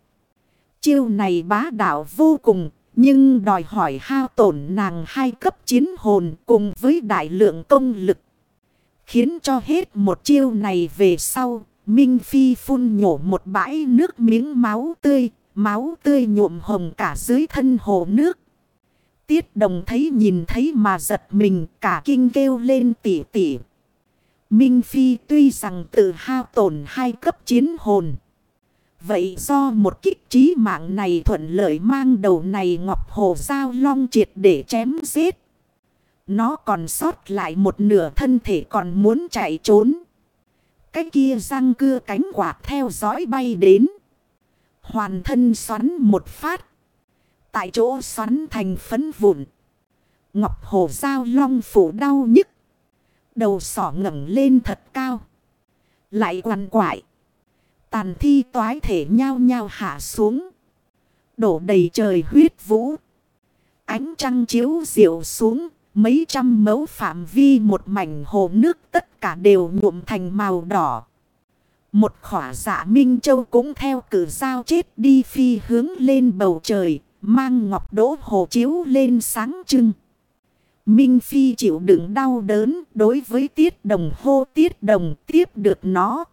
Chiêu này bá đạo vô cùng, nhưng đòi hỏi hao tổn nàng hai cấp chiến hồn cùng với đại lượng công lực. Khiến cho hết một chiêu này về sau, Minh Phi phun nhổ một bãi nước miếng máu tươi, máu tươi nhuộm hồng cả dưới thân hồ nước. Tiết đồng thấy nhìn thấy mà giật mình cả kinh kêu lên tỉ tỉ. Minh Phi tuy rằng tự hao tổn hai cấp chiến hồn. Vậy do một kích trí mạng này thuận lợi mang đầu này ngọc hồ giao long triệt để chém giết. Nó còn sót lại một nửa thân thể còn muốn chạy trốn. Cái kia răng cưa cánh quạt theo dõi bay đến. Hoàn thân xoắn một phát. Tại chỗ xoắn thành phấn vụn. Ngọc hồ dao long phủ đau nhức. Đầu sỏ ngẩng lên thật cao. Lại quằn quại. Tàn thi toái thể nhao nhao hạ xuống. Đổ đầy trời huyết vũ. Ánh trăng chiếu diệu xuống. Mấy trăm mẫu phạm vi một mảnh hồ nước tất cả đều nhuộm thành màu đỏ. Một khỏa dạ Minh Châu cũng theo cử sao chết đi phi hướng lên bầu trời, mang ngọc đỗ hồ chiếu lên sáng trưng. Minh Phi chịu đựng đau đớn đối với tiết đồng hô tiết đồng tiếp được nó.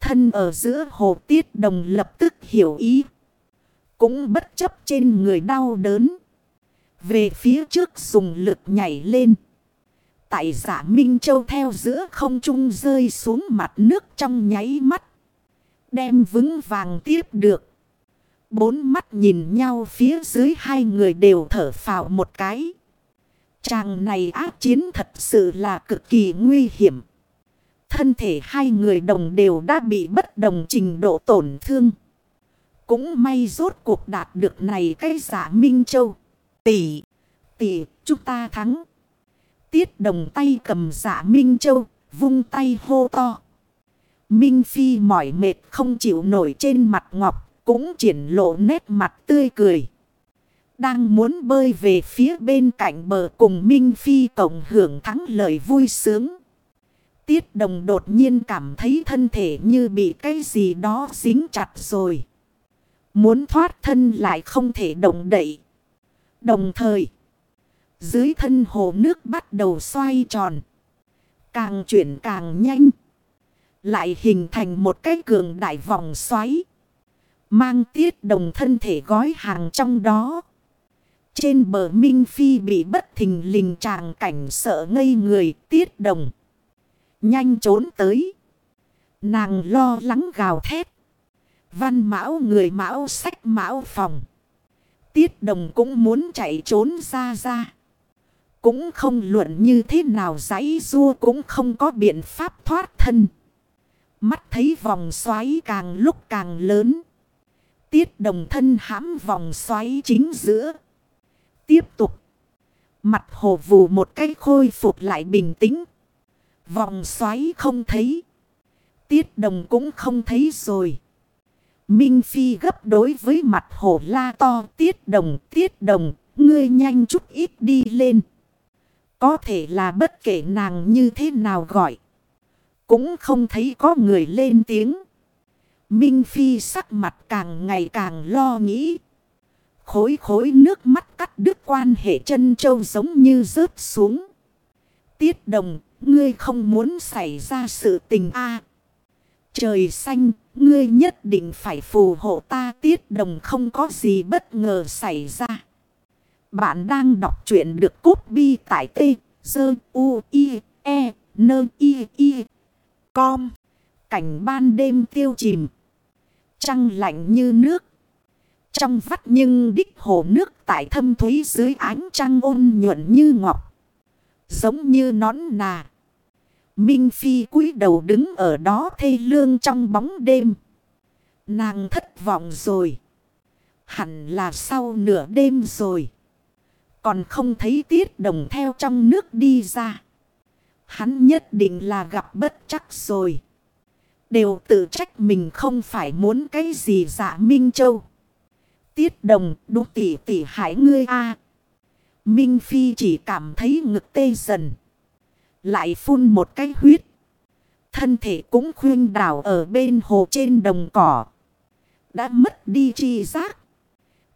Thân ở giữa hồ tiết đồng lập tức hiểu ý. Cũng bất chấp trên người đau đớn. Về phía trước dùng lực nhảy lên. Tại giả Minh Châu theo giữa không trung rơi xuống mặt nước trong nháy mắt. Đem vững vàng tiếp được. Bốn mắt nhìn nhau phía dưới hai người đều thở phào một cái. Chàng này ác chiến thật sự là cực kỳ nguy hiểm. Thân thể hai người đồng đều đã bị bất đồng trình độ tổn thương. Cũng may rốt cuộc đạt được này cái giả Minh Châu. Tỷ, tỷ, chúng ta thắng. Tiết đồng tay cầm giả Minh Châu, vung tay hô to. Minh Phi mỏi mệt không chịu nổi trên mặt ngọc, cũng triển lộ nét mặt tươi cười. Đang muốn bơi về phía bên cạnh bờ cùng Minh Phi cộng hưởng thắng lợi vui sướng. Tiết đồng đột nhiên cảm thấy thân thể như bị cái gì đó dính chặt rồi. Muốn thoát thân lại không thể động đậy. Đồng thời, dưới thân hồ nước bắt đầu xoay tròn. Càng chuyển càng nhanh. Lại hình thành một cái cường đại vòng xoáy. Mang tiết đồng thân thể gói hàng trong đó. Trên bờ Minh Phi bị bất thình lình tràng cảnh sợ ngây người tiết đồng. Nhanh trốn tới. Nàng lo lắng gào thét. Văn mão người mão sách mão phòng. Tiết đồng cũng muốn chạy trốn ra ra. Cũng không luận như thế nào giấy rua cũng không có biện pháp thoát thân. Mắt thấy vòng xoáy càng lúc càng lớn. Tiết đồng thân hãm vòng xoáy chính giữa. Tiếp tục. Mặt hồ vù một cái khôi phục lại bình tĩnh. Vòng xoáy không thấy. Tiết đồng cũng không thấy rồi. Minh Phi gấp đối với mặt hồ la to tiết đồng tiết đồng. Ngươi nhanh chút ít đi lên. Có thể là bất kể nàng như thế nào gọi. Cũng không thấy có người lên tiếng. Minh Phi sắc mặt càng ngày càng lo nghĩ. Khối khối nước mắt cắt đứt quan hệ chân châu giống như rớt xuống. Tiết đồng, ngươi không muốn xảy ra sự tình a Trời xanh, ngươi nhất định phải phù hộ ta tiết đồng không có gì bất ngờ xảy ra. Bạn đang đọc truyện được cốt bi tại t, dơ, u, i, e, n i, i, com. Cảnh ban đêm tiêu chìm. Trăng lạnh như nước. Trong vắt nhưng đích hồ nước tại thâm thúy dưới ánh trăng ôn nhuận như ngọc. Giống như nón nà. Minh Phi cúi đầu đứng ở đó thê lương trong bóng đêm. Nàng thất vọng rồi. Hẳn là sau nửa đêm rồi. Còn không thấy tiết đồng theo trong nước đi ra. Hắn nhất định là gặp bất chắc rồi. Đều tự trách mình không phải muốn cái gì dạ Minh Châu. Tiết đồng, đúng tỷ tỷ hải ngươi a Minh Phi chỉ cảm thấy ngực tê dần. Lại phun một cái huyết. Thân thể cũng khuyên đảo ở bên hồ trên đồng cỏ. Đã mất đi chi giác.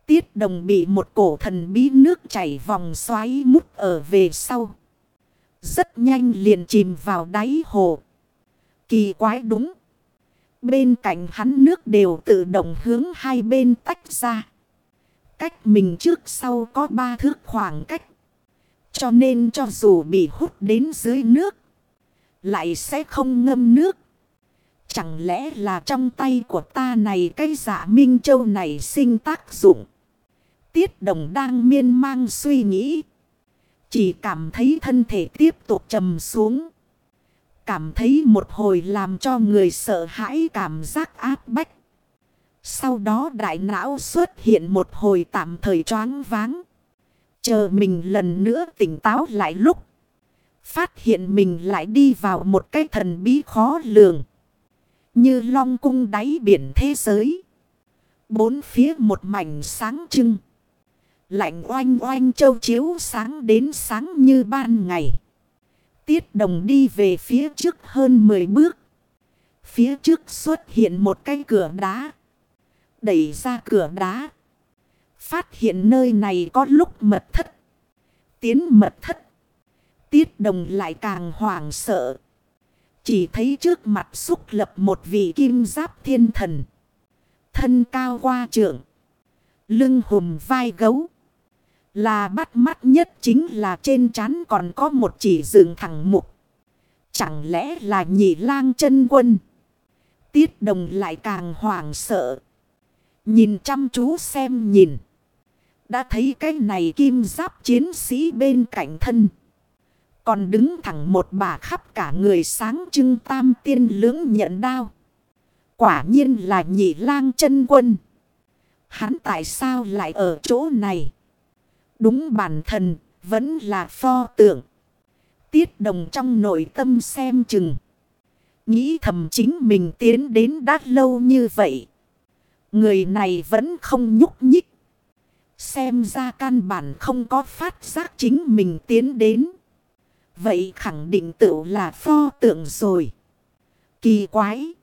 Tiết đồng bị một cổ thần bí nước chảy vòng xoáy mút ở về sau. Rất nhanh liền chìm vào đáy hồ. Kỳ quái đúng. Bên cạnh hắn nước đều tự động hướng hai bên tách ra. Cách mình trước sau có ba thước khoảng cách. Cho nên cho dù bị hút đến dưới nước. Lại sẽ không ngâm nước. Chẳng lẽ là trong tay của ta này cái giả minh châu này sinh tác dụng. Tiết đồng đang miên mang suy nghĩ. Chỉ cảm thấy thân thể tiếp tục trầm xuống. Cảm thấy một hồi làm cho người sợ hãi cảm giác áp bách. Sau đó đại não xuất hiện một hồi tạm thời choáng váng. Chờ mình lần nữa tỉnh táo lại lúc. Phát hiện mình lại đi vào một cái thần bí khó lường. Như long cung đáy biển thế giới. Bốn phía một mảnh sáng trưng. Lạnh oanh oanh châu chiếu sáng đến sáng như ban ngày. Tiết đồng đi về phía trước hơn 10 bước. Phía trước xuất hiện một cái cửa đá. Đẩy ra cửa đá. Phát hiện nơi này có lúc mật thất. Tiến mật thất. Tiết đồng lại càng hoảng sợ. Chỉ thấy trước mặt xúc lập một vị kim giáp thiên thần. Thân cao qua trượng. Lưng hùm vai gấu. Là bắt mắt nhất chính là trên trán còn có một chỉ dựng thẳng mục. Chẳng lẽ là nhị lang chân quân. Tiết đồng lại càng hoảng sợ. Nhìn chăm chú xem nhìn. Đã thấy cái này kim giáp chiến sĩ bên cạnh thân. Còn đứng thẳng một bà khắp cả người sáng trưng tam tiên lưỡng nhận đao. Quả nhiên là nhị lang chân quân. Hắn tại sao lại ở chỗ này? Đúng bản thân, vẫn là pho tượng. Tiết đồng trong nội tâm xem chừng. Nghĩ thầm chính mình tiến đến đã lâu như vậy. Người này vẫn không nhúc nhích. Xem ra căn bản không có phát giác chính mình tiến đến. Vậy khẳng định tự là pho tượng rồi. Kỳ quái.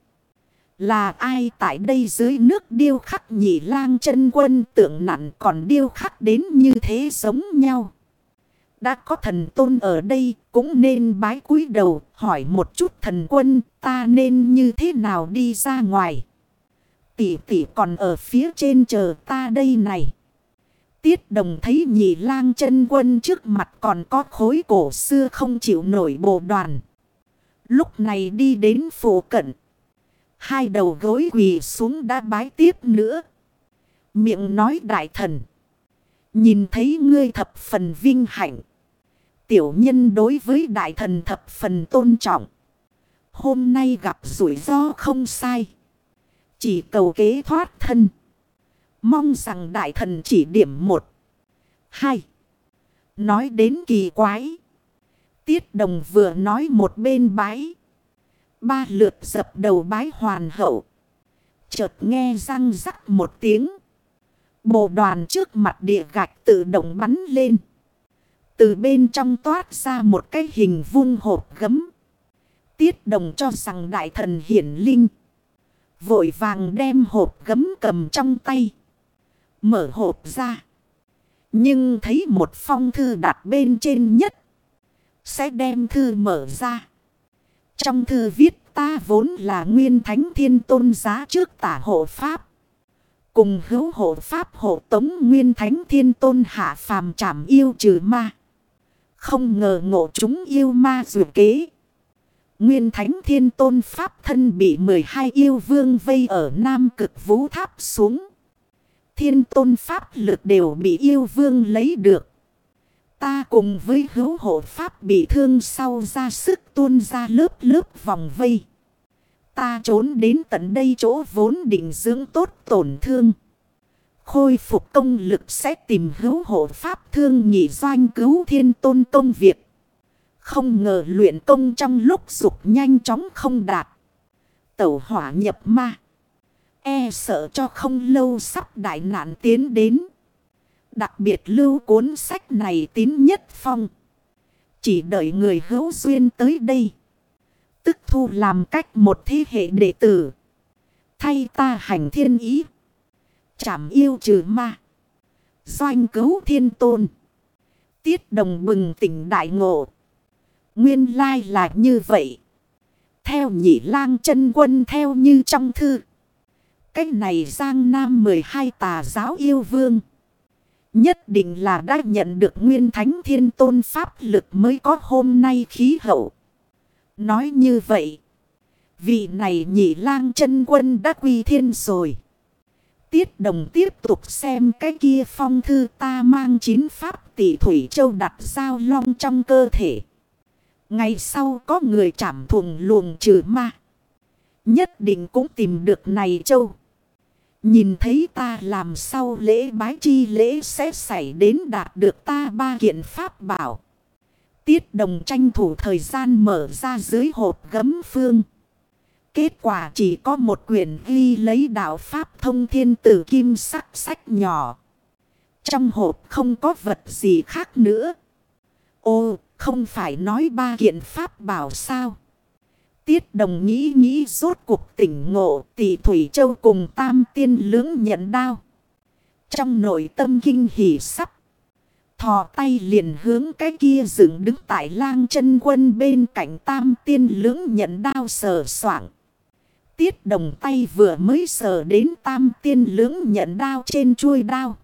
Là ai tại đây dưới nước điêu khắc nhị lang chân quân tượng nặn còn điêu khắc đến như thế giống nhau. Đã có thần tôn ở đây cũng nên bái cúi đầu hỏi một chút thần quân ta nên như thế nào đi ra ngoài. Tỷ tỷ còn ở phía trên chờ ta đây này. Tiết đồng thấy nhị lang chân quân trước mặt còn có khối cổ xưa không chịu nổi bộ đoàn. Lúc này đi đến phủ cận. Hai đầu gối quỳ xuống đã bái tiếp nữa. Miệng nói đại thần. Nhìn thấy ngươi thập phần vinh hạnh. Tiểu nhân đối với đại thần thập phần tôn trọng. Hôm nay gặp rủi ro không sai. Chỉ cầu kế thoát thân. Mong rằng đại thần chỉ điểm một. Hai. Nói đến kỳ quái. Tiết đồng vừa nói một bên bái. Ba lượt dập đầu bái hoàn hậu. Chợt nghe răng rắc một tiếng. Bộ đoàn trước mặt địa gạch tự động bắn lên. Từ bên trong toát ra một cái hình vuông hộp gấm. Tiết đồng cho rằng đại thần hiển linh. Vội vàng đem hộp gấm cầm trong tay. Mở hộp ra. Nhưng thấy một phong thư đặt bên trên nhất. Sẽ đem thư mở ra. Trong thư viết, ta vốn là nguyên thánh thiên tôn giá trước tả hộ pháp. Cùng hữu hộ pháp hộ tống nguyên thánh thiên tôn hạ phàm trảm yêu trừ ma. Không ngờ ngộ chúng yêu ma dù kế. Nguyên thánh thiên tôn pháp thân bị 12 yêu vương vây ở nam cực vũ tháp xuống. Thiên tôn pháp lực đều bị yêu vương lấy được. Ta cùng với hữu hộ pháp bị thương sau ra sức tuôn ra lớp lớp vòng vây. Ta trốn đến tận đây chỗ vốn định dưỡng tốt tổn thương. Khôi phục công lực sẽ tìm hữu hộ pháp thương nhị doanh cứu thiên tôn công việc. Không ngờ luyện công trong lúc dục nhanh chóng không đạt. Tẩu hỏa nhập ma. E sợ cho không lâu sắp đại nạn tiến đến. Đặc biệt lưu cuốn sách này tín nhất phong. Chỉ đợi người hữu duyên tới đây. Tức thu làm cách một thế hệ đệ tử. Thay ta hành thiên ý. Chảm yêu trừ ma. Doanh cứu thiên tôn. Tiết đồng bừng tỉnh đại ngộ. Nguyên lai là như vậy. Theo nhị lang chân quân theo như trong thư. Cách này Giang Nam 12 tà giáo yêu vương. Nhất định là đã nhận được nguyên thánh thiên tôn pháp lực mới có hôm nay khí hậu. Nói như vậy. Vị này nhị lang chân quân đã quy thiên rồi. Tiết đồng tiếp tục xem cái kia phong thư ta mang chín pháp tỷ thủy châu đặt sao long trong cơ thể. Ngày sau có người chảm thùng luồng trừ ma. Nhất định cũng tìm được này châu. Nhìn thấy ta làm sau lễ bái chi lễ sẽ xảy đến đạt được ta ba kiện pháp bảo. Tiết đồng tranh thủ thời gian mở ra dưới hộp gấm phương. Kết quả chỉ có một quyển ghi lấy đạo Pháp thông thiên tử kim sắc sách nhỏ. Trong hộp không có vật gì khác nữa. Ô, không phải nói ba kiện Pháp bảo sao? Tiết đồng nghĩ nghĩ rốt cuộc tỉnh ngộ tỷ Thủy Châu cùng tam tiên lưỡng nhận đao. Trong nội tâm kinh hỉ sắp. Thò tay liền hướng cái kia dựng đứng tại lang chân quân bên cạnh tam tiên lưỡng nhận đao sờ soảng. Tiết đồng tay vừa mới sờ đến tam tiên lưỡng nhận đao trên chuôi đao.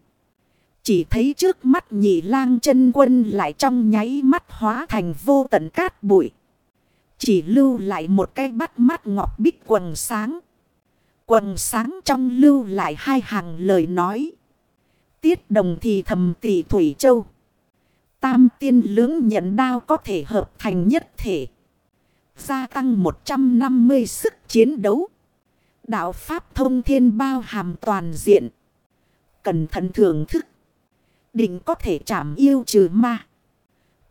Chỉ thấy trước mắt nhị lang chân quân lại trong nháy mắt hóa thành vô tận cát bụi. Chỉ lưu lại một cái bắt mắt ngọc bích quần sáng. Quần sáng trong lưu lại hai hàng lời nói. Tiết đồng thì thầm tỷ Thủy Châu. Tam tiên lưỡng nhận đao có thể hợp thành nhất thể. Gia tăng 150 sức chiến đấu. Đạo Pháp thông thiên bao hàm toàn diện. Cẩn thận thưởng thức. Định có thể chảm yêu trừ ma.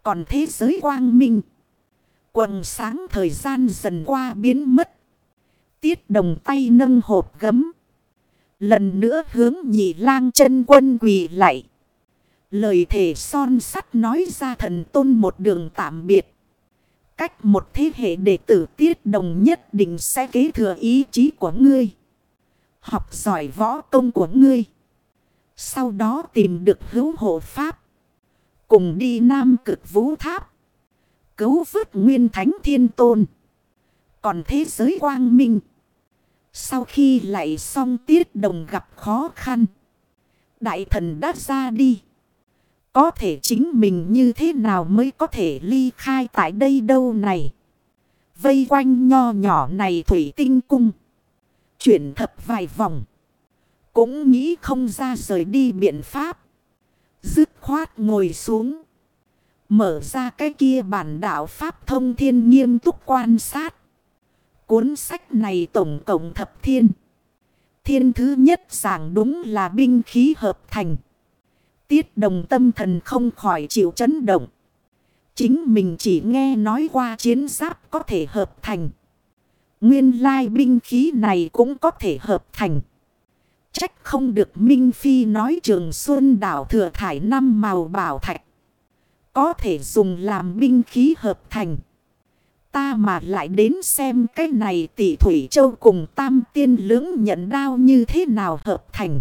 Còn thế giới quang minh. Quần sáng thời gian dần qua biến mất. Tiết đồng tay nâng hộp gấm. Lần nữa hướng nhị lang chân quân quỳ lại. Lời thể son sắt nói ra thần tôn một đường tạm biệt. Cách một thế hệ đệ tử tiết đồng nhất định sẽ kế thừa ý chí của ngươi. Học giỏi võ công của ngươi. Sau đó tìm được hữu hộ pháp. Cùng đi Nam cực vũ tháp. Cứu vớt nguyên thánh thiên tôn. Còn thế giới quang minh. Sau khi lại xong tiết đồng gặp khó khăn. Đại thần đã ra đi. Có thể chính mình như thế nào mới có thể ly khai tại đây đâu này. Vây quanh nho nhỏ này thủy tinh cung. Chuyển thập vài vòng. Cũng nghĩ không ra rời đi biện pháp. Dứt khoát ngồi xuống. Mở ra cái kia bản đạo Pháp thông thiên nghiêm túc quan sát. Cuốn sách này tổng cộng thập thiên. Thiên thứ nhất giảng đúng là binh khí hợp thành. Tiết đồng tâm thần không khỏi chịu chấn động. Chính mình chỉ nghe nói qua chiến giáp có thể hợp thành. Nguyên lai binh khí này cũng có thể hợp thành. Trách không được Minh Phi nói trường xuân đảo thừa thải năm màu bảo thạch. Có thể dùng làm binh khí hợp thành. Ta mà lại đến xem cái này tỷ Thủy Châu cùng tam tiên lưỡng nhận đao như thế nào hợp thành.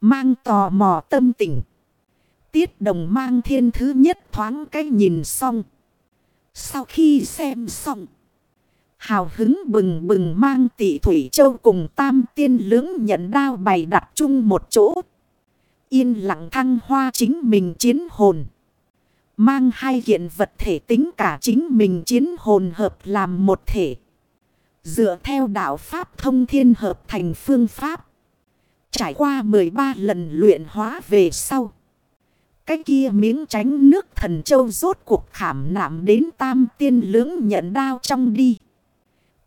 Mang tò mò tâm tình. Tiết đồng mang thiên thứ nhất thoáng cái nhìn xong. Sau khi xem xong. Hào hứng bừng bừng mang tỷ Thủy Châu cùng tam tiên lưỡng nhận đao bày đặt chung một chỗ. Yên lặng thăng hoa chính mình chiến hồn. Mang hai kiện vật thể tính cả chính mình chiến hồn hợp làm một thể. Dựa theo đạo Pháp thông thiên hợp thành phương pháp. Trải qua 13 lần luyện hóa về sau. Cái kia miếng tránh nước thần châu rốt cuộc khảm nạm đến tam tiên lưỡng nhận đao trong đi.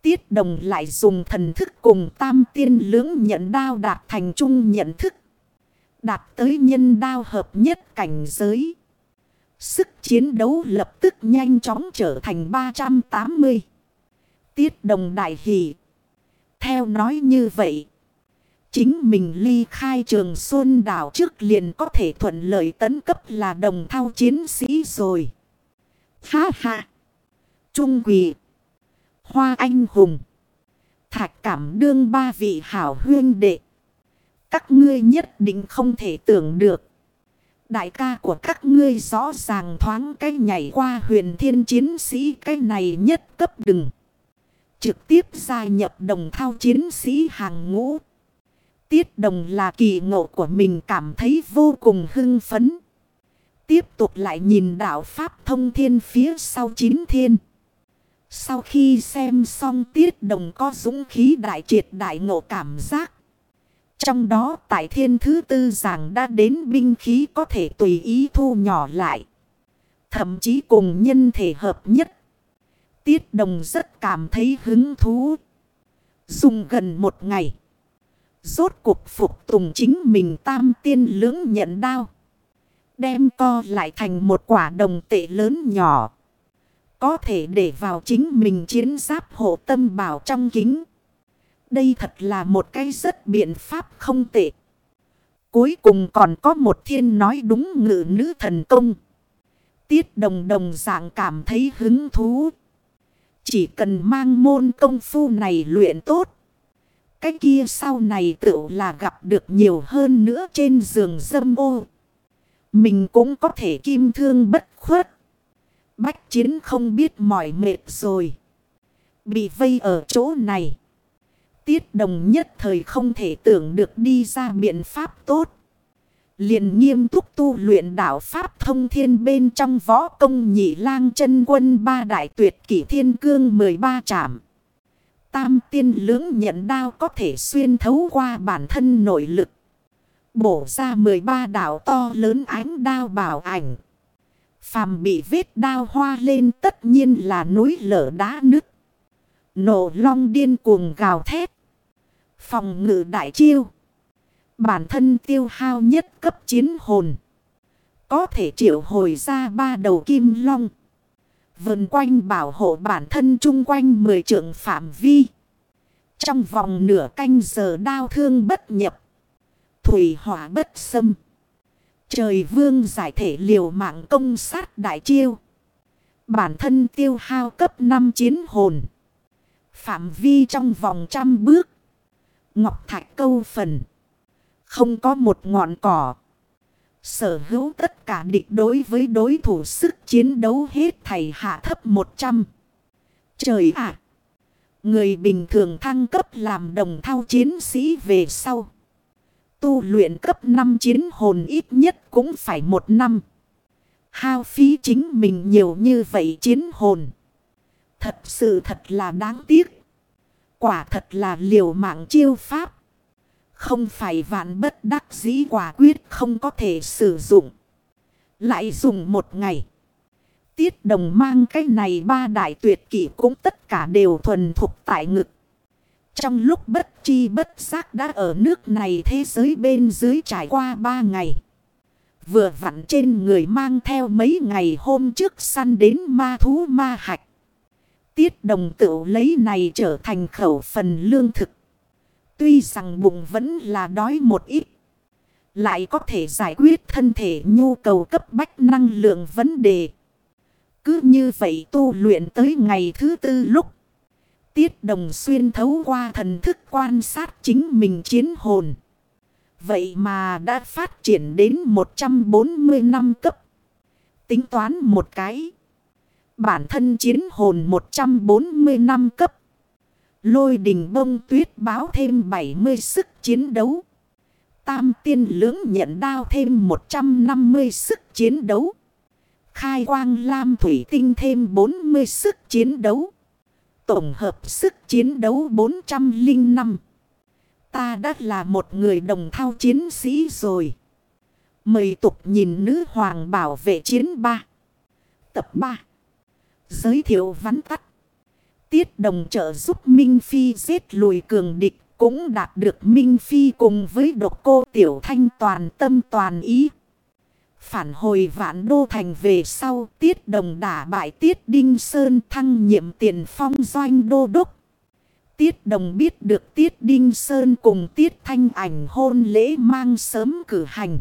Tiết đồng lại dùng thần thức cùng tam tiên lưỡng nhận đao đạt thành chung nhận thức. Đạt tới nhân đao hợp nhất cảnh giới. Sức chiến đấu lập tức nhanh chóng trở thành 380. Tiết đồng đại hỷ. Theo nói như vậy. Chính mình ly khai trường Xuân đảo trước liền có thể thuận lợi tấn cấp là đồng thao chiến sĩ rồi. Ha ha. Trung quỷ. Hoa anh hùng. Thạch cảm đương ba vị hảo huyên đệ. Các ngươi nhất định không thể tưởng được. Đại ca của các ngươi rõ ràng thoáng cái nhảy qua huyền thiên chiến sĩ cái này nhất cấp đừng. Trực tiếp gia nhập đồng thao chiến sĩ hàng ngũ. Tiết đồng là kỳ ngộ của mình cảm thấy vô cùng hưng phấn. Tiếp tục lại nhìn đạo Pháp thông thiên phía sau chín thiên. Sau khi xem xong tiết đồng có dũng khí đại triệt đại ngộ cảm giác. Trong đó tại thiên thứ tư giảng đã đến binh khí có thể tùy ý thu nhỏ lại. Thậm chí cùng nhân thể hợp nhất. Tiết đồng rất cảm thấy hứng thú. Dùng gần một ngày. Rốt cuộc phục tùng chính mình tam tiên lưỡng nhận đao. Đem co lại thành một quả đồng tệ lớn nhỏ. Có thể để vào chính mình chiến giáp hộ tâm bảo trong kính. Đây thật là một cái rất biện pháp không tệ. Cuối cùng còn có một thiên nói đúng ngự nữ thần công. Tiết đồng đồng dạng cảm thấy hứng thú. Chỉ cần mang môn công phu này luyện tốt. Cái kia sau này tự là gặp được nhiều hơn nữa trên giường dâm ô. Mình cũng có thể kim thương bất khuất. Bách chiến không biết mỏi mệt rồi. Bị vây ở chỗ này. Tiết đồng nhất thời không thể tưởng được đi ra biện pháp tốt. liền nghiêm túc tu luyện đạo Pháp thông thiên bên trong võ công nhị lang chân quân ba đại tuyệt kỷ thiên cương 13 trảm. Tam tiên lưỡng nhận đao có thể xuyên thấu qua bản thân nội lực. Bổ ra 13 đảo to lớn ánh đao bảo ảnh. Phàm bị vết đao hoa lên tất nhiên là núi lở đá nứt. Nổ long điên cuồng gào thét. Phòng ngự đại chiêu. Bản thân tiêu hao nhất cấp chiến hồn. Có thể triệu hồi ra ba đầu kim long. Vần quanh bảo hộ bản thân chung quanh mười trượng phạm vi. Trong vòng nửa canh giờ đau thương bất nhập. Thủy hỏa bất xâm. Trời vương giải thể liều mạng công sát đại chiêu. Bản thân tiêu hao cấp 5 chiến hồn. Phạm vi trong vòng trăm bước. Ngọc thạch câu phần. Không có một ngọn cỏ. Sở hữu tất cả địch đối với đối thủ sức chiến đấu hết thầy hạ thấp 100. Trời ạ! người bình thường thăng cấp làm đồng thao chiến sĩ về sau. Tu luyện cấp 5 chiến hồn ít nhất cũng phải một năm. Hao phí chính mình nhiều như vậy chiến hồn. Thật sự thật là đáng tiếc. Quả thật là liều mạng chiêu pháp. Không phải vạn bất đắc dĩ quả quyết không có thể sử dụng. Lại dùng một ngày. Tiết đồng mang cái này ba đại tuyệt kỷ cũng tất cả đều thuần thuộc tại ngực. Trong lúc bất chi bất giác đã ở nước này thế giới bên dưới trải qua ba ngày. Vừa vặn trên người mang theo mấy ngày hôm trước săn đến ma thú ma hạch. Tiết đồng tự lấy này trở thành khẩu phần lương thực. Tuy rằng bụng vẫn là đói một ít. Lại có thể giải quyết thân thể nhu cầu cấp bách năng lượng vấn đề. Cứ như vậy tu luyện tới ngày thứ tư lúc. Tiết đồng xuyên thấu qua thần thức quan sát chính mình chiến hồn. Vậy mà đã phát triển đến 140 năm cấp. Tính toán một cái. Bản thân chiến hồn 140 năm cấp. Lôi đình bông tuyết báo thêm 70 sức chiến đấu. Tam tiên lưỡng nhận đao thêm 150 sức chiến đấu. Khai quang lam thủy tinh thêm 40 sức chiến đấu. Tổng hợp sức chiến đấu 405. Ta đã là một người đồng thao chiến sĩ rồi. Mời tục nhìn nữ hoàng bảo vệ chiến ba Tập 3. Giới thiệu vắn tắt. Tiết đồng trợ giúp Minh Phi giết lùi cường địch. Cũng đạt được Minh Phi cùng với độc cô Tiểu Thanh toàn tâm toàn ý. Phản hồi vạn đô thành về sau, tiết đồng đả bại tiết đinh sơn thăng nhiệm tiền phong doanh đô đốc. Tiết đồng biết được tiết đinh sơn cùng tiết thanh ảnh hôn lễ mang sớm cử hành.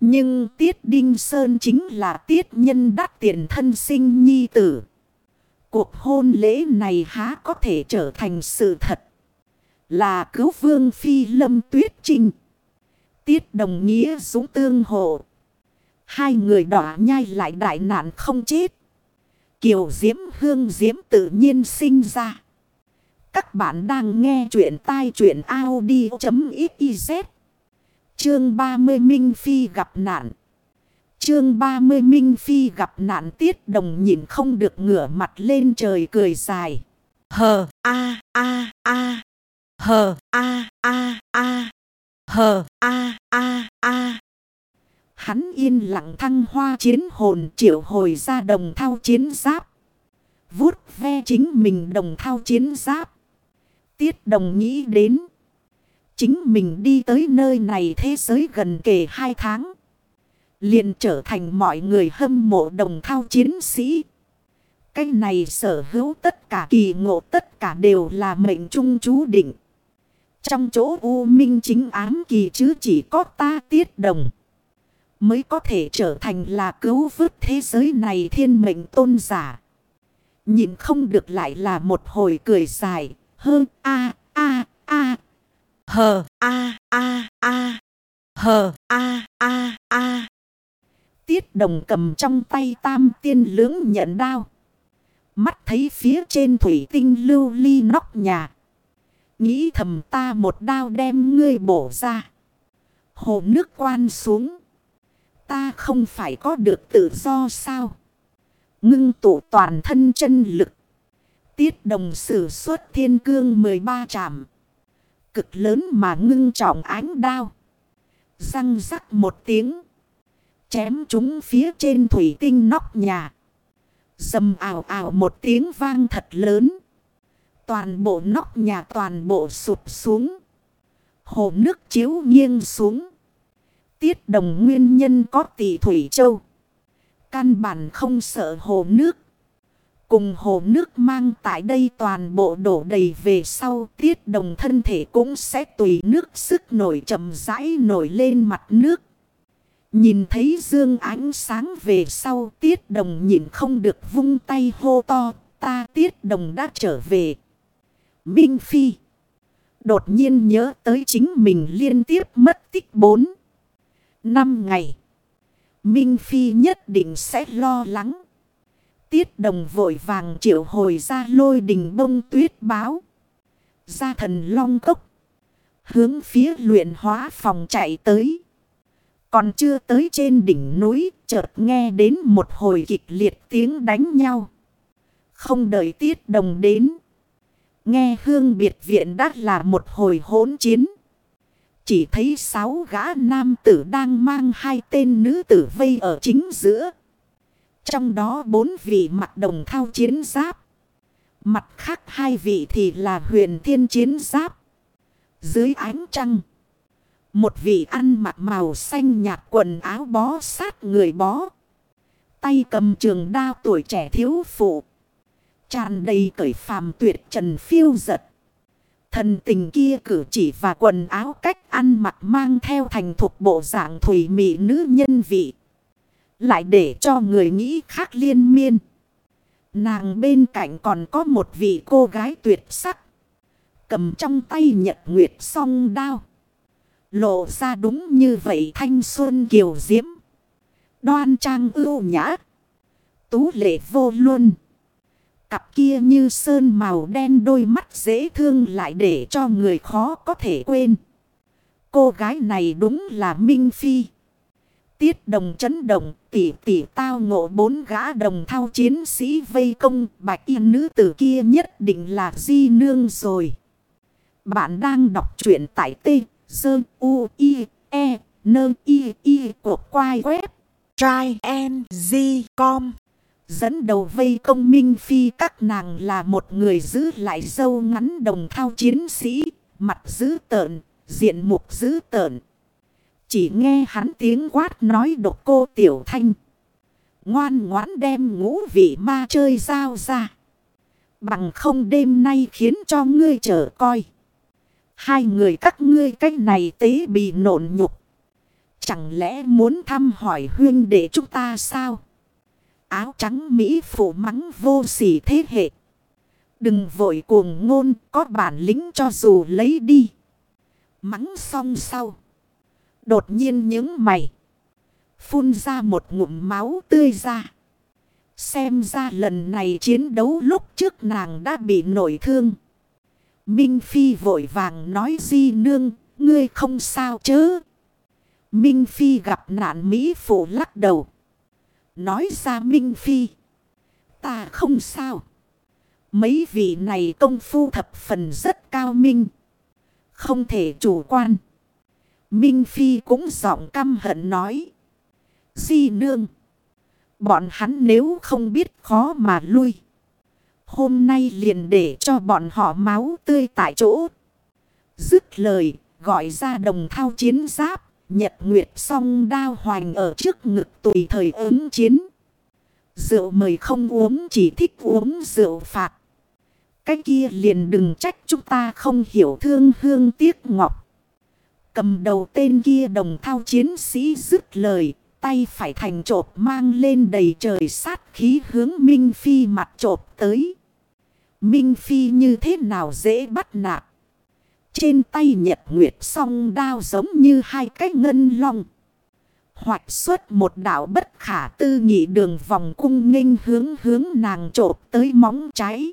Nhưng Tiết Đinh Sơn chính là Tiết nhân đắc tiền thân sinh nhi tử. Cuộc hôn lễ này há có thể trở thành sự thật. Là cứu vương phi lâm tuyết trinh. Tiết đồng nghĩa dũng tương hộ. Hai người đỏ nhai lại đại nạn không chết. Kiều Diễm Hương Diễm tự nhiên sinh ra. Các bạn đang nghe chuyện tai chuyện Audi.xyz. Chương 30 Minh Phi gặp nạn. Chương 30 Minh Phi gặp nạn tiết đồng nhìn không được ngửa mặt lên trời cười dài. Hờ, a a a. Hờ, a a a. Hờ, a a a. Hắn yên lặng thăng hoa chiến hồn triệu hồi ra đồng thao chiến giáp. Vút ve chính mình đồng thao chiến giáp. Tiết đồng nghĩ đến. Chính mình đi tới nơi này thế giới gần kề hai tháng. liền trở thành mọi người hâm mộ đồng thao chiến sĩ. Cái này sở hữu tất cả kỳ ngộ tất cả đều là mệnh trung chú định. Trong chỗ U Minh chính ám kỳ chứ chỉ có ta tiết đồng. Mới có thể trở thành là cứu vớt thế giới này thiên mệnh tôn giả. Nhìn không được lại là một hồi cười dài. Hơn a a a. Hờ, a a a. Hờ, a a a. Tiết đồng cầm trong tay tam tiên lưỡng nhận đao. Mắt thấy phía trên thủy tinh lưu ly nóc nhà. Nghĩ thầm ta một đao đem ngươi bổ ra. Hồ nước quan xuống. Ta không phải có được tự do sao? Ngưng tụ toàn thân chân lực. Tiết đồng sử xuất thiên cương 13 trạm Cực lớn mà ngưng trọng ánh đao. Răng rắc một tiếng. Chém chúng phía trên thủy tinh nóc nhà. Dầm ảo ảo một tiếng vang thật lớn. Toàn bộ nóc nhà toàn bộ sụp xuống. Hồ nước chiếu nghiêng xuống. Tiết đồng nguyên nhân có tỷ thủy châu. Căn bản không sợ hồ nước. Cùng hồ nước mang tại đây toàn bộ đổ đầy về sau, tiết đồng thân thể cũng sẽ tùy nước sức nổi chậm rãi nổi lên mặt nước. Nhìn thấy dương ánh sáng về sau, tiết đồng nhìn không được vung tay hô to, ta tiết đồng đã trở về. Minh Phi đột nhiên nhớ tới chính mình liên tiếp mất tích bốn năm ngày. Minh Phi nhất định sẽ lo lắng. Tiết đồng vội vàng triệu hồi ra lôi đình bông tuyết báo. Ra thần long cốc. Hướng phía luyện hóa phòng chạy tới. Còn chưa tới trên đỉnh núi, chợt nghe đến một hồi kịch liệt tiếng đánh nhau. Không đợi tiết đồng đến. Nghe hương biệt viện đã là một hồi hỗn chiến. Chỉ thấy sáu gã nam tử đang mang hai tên nữ tử vây ở chính giữa. Trong đó bốn vị mặt đồng thao chiến giáp. Mặt khác hai vị thì là huyền thiên chiến giáp. Dưới ánh trăng. Một vị ăn mặc màu xanh nhạt quần áo bó sát người bó. Tay cầm trường đao tuổi trẻ thiếu phụ. Tràn đầy cởi phàm tuyệt trần phiêu giật. Thần tình kia cử chỉ và quần áo cách ăn mặc mang theo thành thuộc bộ dạng thủy mị nữ nhân vị. Lại để cho người nghĩ khác liên miên. Nàng bên cạnh còn có một vị cô gái tuyệt sắc. Cầm trong tay nhật nguyệt song đao. Lộ ra đúng như vậy thanh xuân kiều diễm. Đoan trang ưu nhã. Tú lệ vô luôn. Cặp kia như sơn màu đen đôi mắt dễ thương lại để cho người khó có thể quên. Cô gái này đúng là Minh Phi. Tiết đồng chấn động tỷ tỷ tao ngộ bốn gã đồng thao chiến sĩ vây công bạch y nữ tử kia nhất định là di nương rồi. Bạn đang đọc truyện tại t dơ u i e nơ i i của quai web. Try and com Dẫn đầu vây công minh phi các nàng là một người giữ lại dâu ngắn đồng thao chiến sĩ, mặt giữ tợn, diện mục giữ tợn. Chỉ nghe hắn tiếng quát nói độc cô tiểu thanh. Ngoan ngoãn đem ngũ vị ma chơi giao ra. Bằng không đêm nay khiến cho ngươi chờ coi. Hai người các ngươi cách này tế bị nộn nhục. Chẳng lẽ muốn thăm hỏi huyên để chúng ta sao? Áo trắng Mỹ phụ mắng vô sỉ thế hệ. Đừng vội cuồng ngôn, có bản lĩnh cho dù lấy đi. Mắng xong sau. Đột nhiên những mày. Phun ra một ngụm máu tươi ra. Xem ra lần này chiến đấu lúc trước nàng đã bị nổi thương. Minh Phi vội vàng nói di nương, ngươi không sao chứ. Minh Phi gặp nạn Mỹ phụ lắc đầu. Nói ra Minh Phi. Ta không sao. Mấy vị này công phu thập phần rất cao minh. Không thể chủ quan. Minh Phi cũng giọng căm hận nói. Di nương. Bọn hắn nếu không biết khó mà lui. Hôm nay liền để cho bọn họ máu tươi tại chỗ. Dứt lời, gọi ra đồng thao chiến giáp. Nhật Nguyệt song đao hoành ở trước ngực tùy thời ứng chiến. Rượu mời không uống chỉ thích uống rượu phạt. Cái kia liền đừng trách chúng ta không hiểu thương hương tiếc ngọc. Cầm đầu tên kia đồng thao chiến sĩ dứt lời. Tay phải thành trộp mang lên đầy trời sát khí hướng Minh Phi mặt trộp tới. Minh Phi như thế nào dễ bắt nạt. Trên tay nhật nguyệt song đao giống như hai cái ngân long. Hoạch xuất một đảo bất khả tư nghị đường vòng cung nghênh hướng hướng nàng trộp tới móng cháy.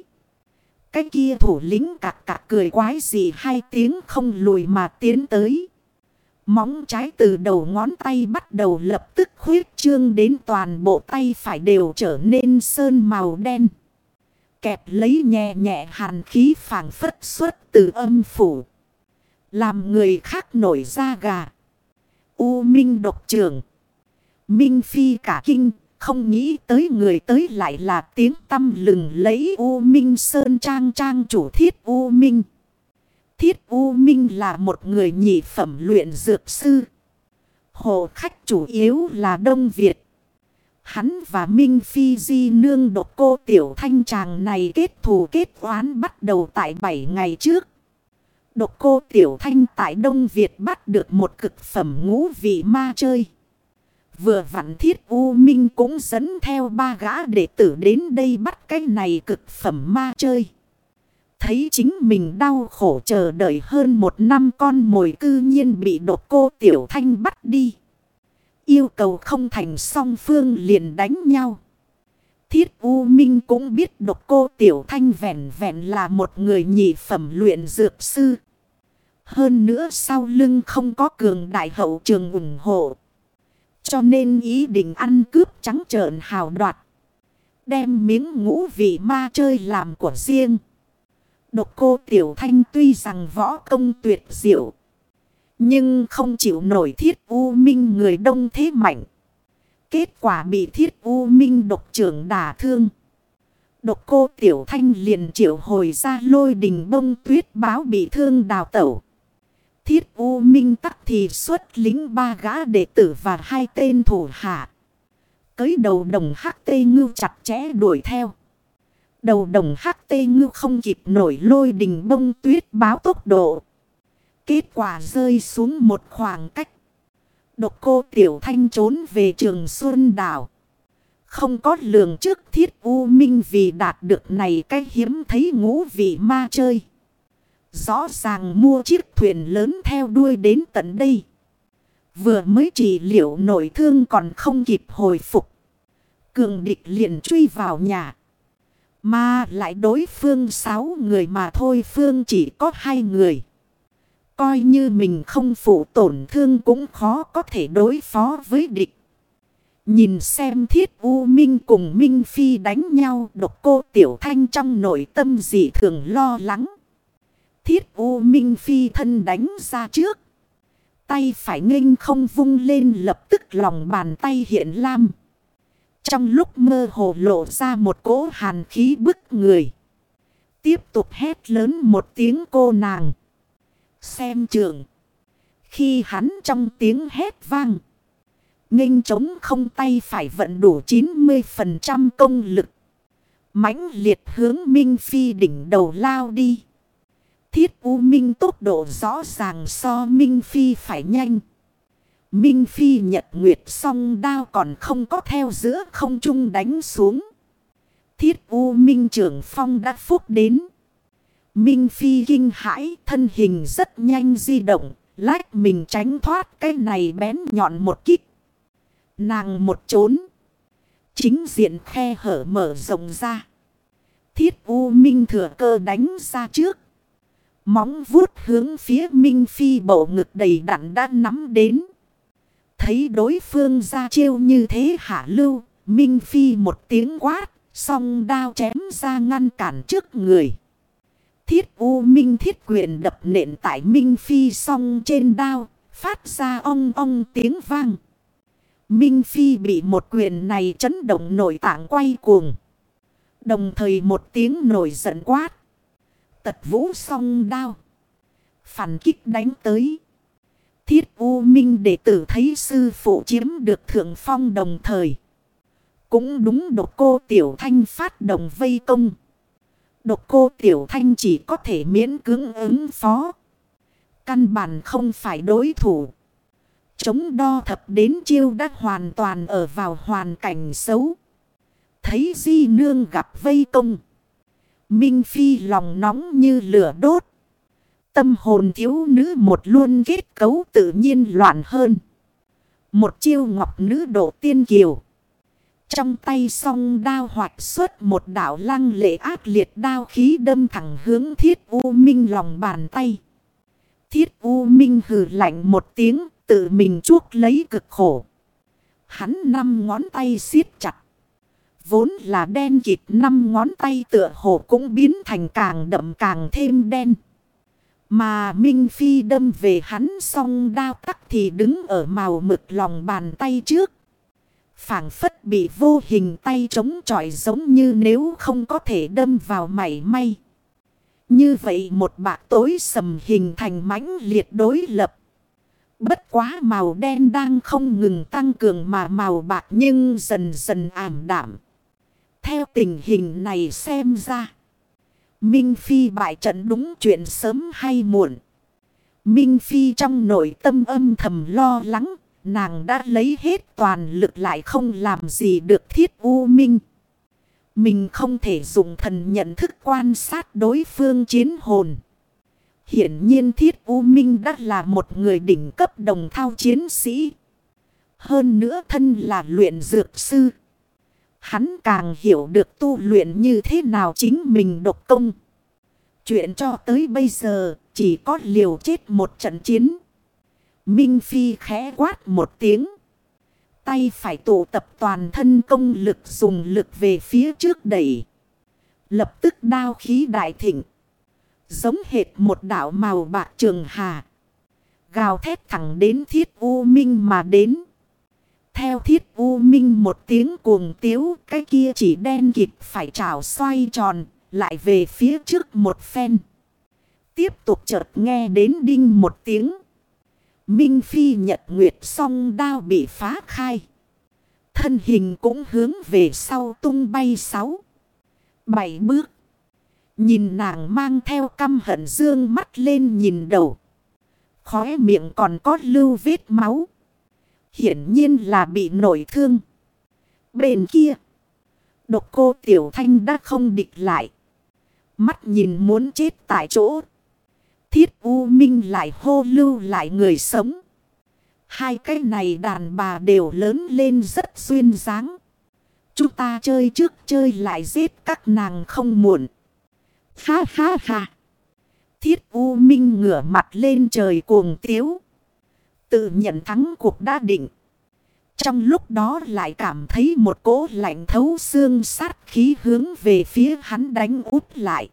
Cái kia thủ lĩnh cạc cạc cười quái gì hai tiếng không lùi mà tiến tới. Móng trái từ đầu ngón tay bắt đầu lập tức khuyết trương đến toàn bộ tay phải đều trở nên sơn màu đen. Kẹp lấy nhẹ nhẹ hàn khí phảng phất xuất từ âm phủ. Làm người khác nổi da gà. U Minh độc trưởng. Minh Phi cả kinh. Không nghĩ tới người tới lại là tiếng tâm lừng lấy U Minh Sơn Trang Trang chủ thiết U Minh. Thiết U Minh là một người nhị phẩm luyện dược sư. Hồ khách chủ yếu là Đông Việt. Hắn và Minh Phi Di nương độc cô tiểu thanh chàng này kết thù kết oán bắt đầu tại 7 ngày trước. Độc cô tiểu thanh tại Đông Việt bắt được một cực phẩm ngũ vị ma chơi. Vừa vặn thiết U Minh cũng dẫn theo ba gã đệ tử đến đây bắt cái này cực phẩm ma chơi. Thấy chính mình đau khổ chờ đợi hơn một năm con mồi cư nhiên bị độc cô tiểu thanh bắt đi. Yêu cầu không thành song phương liền đánh nhau. Thiết U Minh cũng biết độc cô tiểu thanh vẹn vẹn là một người nhị phẩm luyện dược sư. Hơn nữa sau lưng không có cường đại hậu trường ủng hộ. Cho nên ý định ăn cướp trắng trợn hào đoạt. Đem miếng ngũ vị ma chơi làm của riêng. Độc cô Tiểu Thanh tuy rằng võ công tuyệt diệu. Nhưng không chịu nổi thiết u minh người đông thế mạnh. Kết quả bị thiết u minh độc trưởng đả thương. Độc cô Tiểu Thanh liền triệu hồi ra lôi đình bông tuyết báo bị thương đào tẩu. Thiết U Minh tắc thì xuất lính ba gã đệ tử và hai tên thủ hạ. Cấy đầu đồng hắc tê ngưu chặt chẽ đuổi theo. Đầu đồng hắc tê ngư không kịp nổi lôi đình bông tuyết báo tốc độ. Kết quả rơi xuống một khoảng cách. Độc cô Tiểu Thanh trốn về trường Xuân Đảo. Không có lường trước thiết U Minh vì đạt được này cái hiếm thấy ngũ vị ma chơi. Rõ ràng mua chiếc thuyền lớn theo đuôi đến tận đây. Vừa mới trị liệu nổi thương còn không kịp hồi phục. Cường địch liền truy vào nhà. Mà lại đối phương sáu người mà thôi, phương chỉ có hai người. Coi như mình không phụ tổn thương cũng khó có thể đối phó với địch. Nhìn xem thiết U Minh cùng Minh Phi đánh nhau, độc cô Tiểu Thanh trong nội tâm dị thường lo lắng. Thiết U Minh Phi thân đánh ra trước. Tay phải nghênh không vung lên, lập tức lòng bàn tay hiện lam. Trong lúc mơ hồ lộ ra một cỗ hàn khí bức người. Tiếp tục hét lớn một tiếng cô nàng. Xem trường. Khi hắn trong tiếng hét vang. nghênh trống không tay phải vận đủ 90% công lực. mãnh liệt hướng Minh Phi đỉnh đầu lao đi. Thiết U Minh tốc độ rõ ràng so Minh Phi phải nhanh. Minh Phi nhật nguyệt song đao còn không có theo giữa không trung đánh xuống. Thiết U Minh trưởng phong đã phúc đến. Minh Phi kinh hãi, thân hình rất nhanh di động. Lách mình tránh thoát cái này bén nhọn một kích. Nàng một trốn. Chính diện khe hở mở rộng ra. Thiết U Minh thừa cơ đánh ra trước. Móng vuốt hướng phía Minh Phi bộ ngực đầy đặn đã nắm đến. Thấy đối phương ra chiêu như thế hạ lưu. Minh Phi một tiếng quát. Song đao chém ra ngăn cản trước người. Thiết U Minh thiết quyền đập nện tại Minh Phi song trên đao. Phát ra ong ong tiếng vang. Minh Phi bị một quyền này chấn động nội tạng quay cuồng. Đồng thời một tiếng nổi giận quát. Tật vũ song đao. Phản kích đánh tới. Thiết U Minh đệ tử thấy sư phụ chiếm được thượng phong đồng thời. Cũng đúng độc cô Tiểu Thanh phát động vây công. Độc cô Tiểu Thanh chỉ có thể miễn cưỡng ứng phó. Căn bản không phải đối thủ. Chống đo thập đến chiêu đã hoàn toàn ở vào hoàn cảnh xấu. Thấy di nương gặp vây công. Minh Phi lòng nóng như lửa đốt. Tâm hồn thiếu nữ một luôn kết cấu tự nhiên loạn hơn. Một chiêu ngọc nữ độ tiên kiều. Trong tay song đao hoạch xuất một đảo lăng lệ ác liệt đao khí đâm thẳng hướng thiết u minh lòng bàn tay. Thiết u minh hừ lạnh một tiếng, tự mình chuốc lấy cực khổ. Hắn năm ngón tay siết chặt. Vốn là đen kịt năm ngón tay tựa hồ cũng biến thành càng đậm càng thêm đen. Mà Minh Phi đâm về hắn song đao tắc thì đứng ở màu mực lòng bàn tay trước phảng phất bị vô hình tay chống chọi giống như nếu không có thể đâm vào mảy may. Như vậy một bạc tối sầm hình thành mãnh liệt đối lập. Bất quá màu đen đang không ngừng tăng cường mà màu bạc nhưng dần dần ảm đạm. Theo tình hình này xem ra. Minh Phi bại trận đúng chuyện sớm hay muộn. Minh Phi trong nội tâm âm thầm lo lắng, Nàng đã lấy hết toàn lực lại không làm gì được thiết u minh. Mình không thể dùng thần nhận thức quan sát đối phương chiến hồn. Hiển nhiên thiết u minh đã là một người đỉnh cấp đồng thao chiến sĩ. Hơn nữa thân là luyện dược sư. Hắn càng hiểu được tu luyện như thế nào chính mình độc công. Chuyện cho tới bây giờ, chỉ có liều chết một trận chiến. Minh Phi khẽ quát một tiếng. Tay phải tụ tập toàn thân công lực dùng lực về phía trước đẩy. Lập tức đao khí đại thịnh. Giống hệt một đảo màu bạc trường hà. Gào thét thẳng đến thiết U Minh mà đến. Theo thiết U Minh một tiếng cuồng tiếu. Cái kia chỉ đen kịp phải trào xoay tròn. Lại về phía trước một phen. Tiếp tục chợt nghe đến đinh một tiếng. Minh Phi nhật nguyệt song đao bị phá khai. Thân hình cũng hướng về sau tung bay sáu. Bảy bước. Nhìn nàng mang theo căm hận dương mắt lên nhìn đầu. Khóe miệng còn có lưu vết máu. Hiển nhiên là bị nổi thương. Bên kia. Độc cô Tiểu Thanh đã không địch lại. Mắt nhìn muốn chết tại chỗ. Thiết U Minh lại hô lưu lại người sống. Hai cái này đàn bà đều lớn lên rất xuyên dáng. Chúng ta chơi trước chơi lại giết các nàng không muộn. Ha ha ha. Thiết U Minh ngửa mặt lên trời cuồng tiếu. Tự nhận thắng cuộc đã định. Trong lúc đó lại cảm thấy một cỗ lạnh thấu xương sát khí hướng về phía hắn đánh út lại.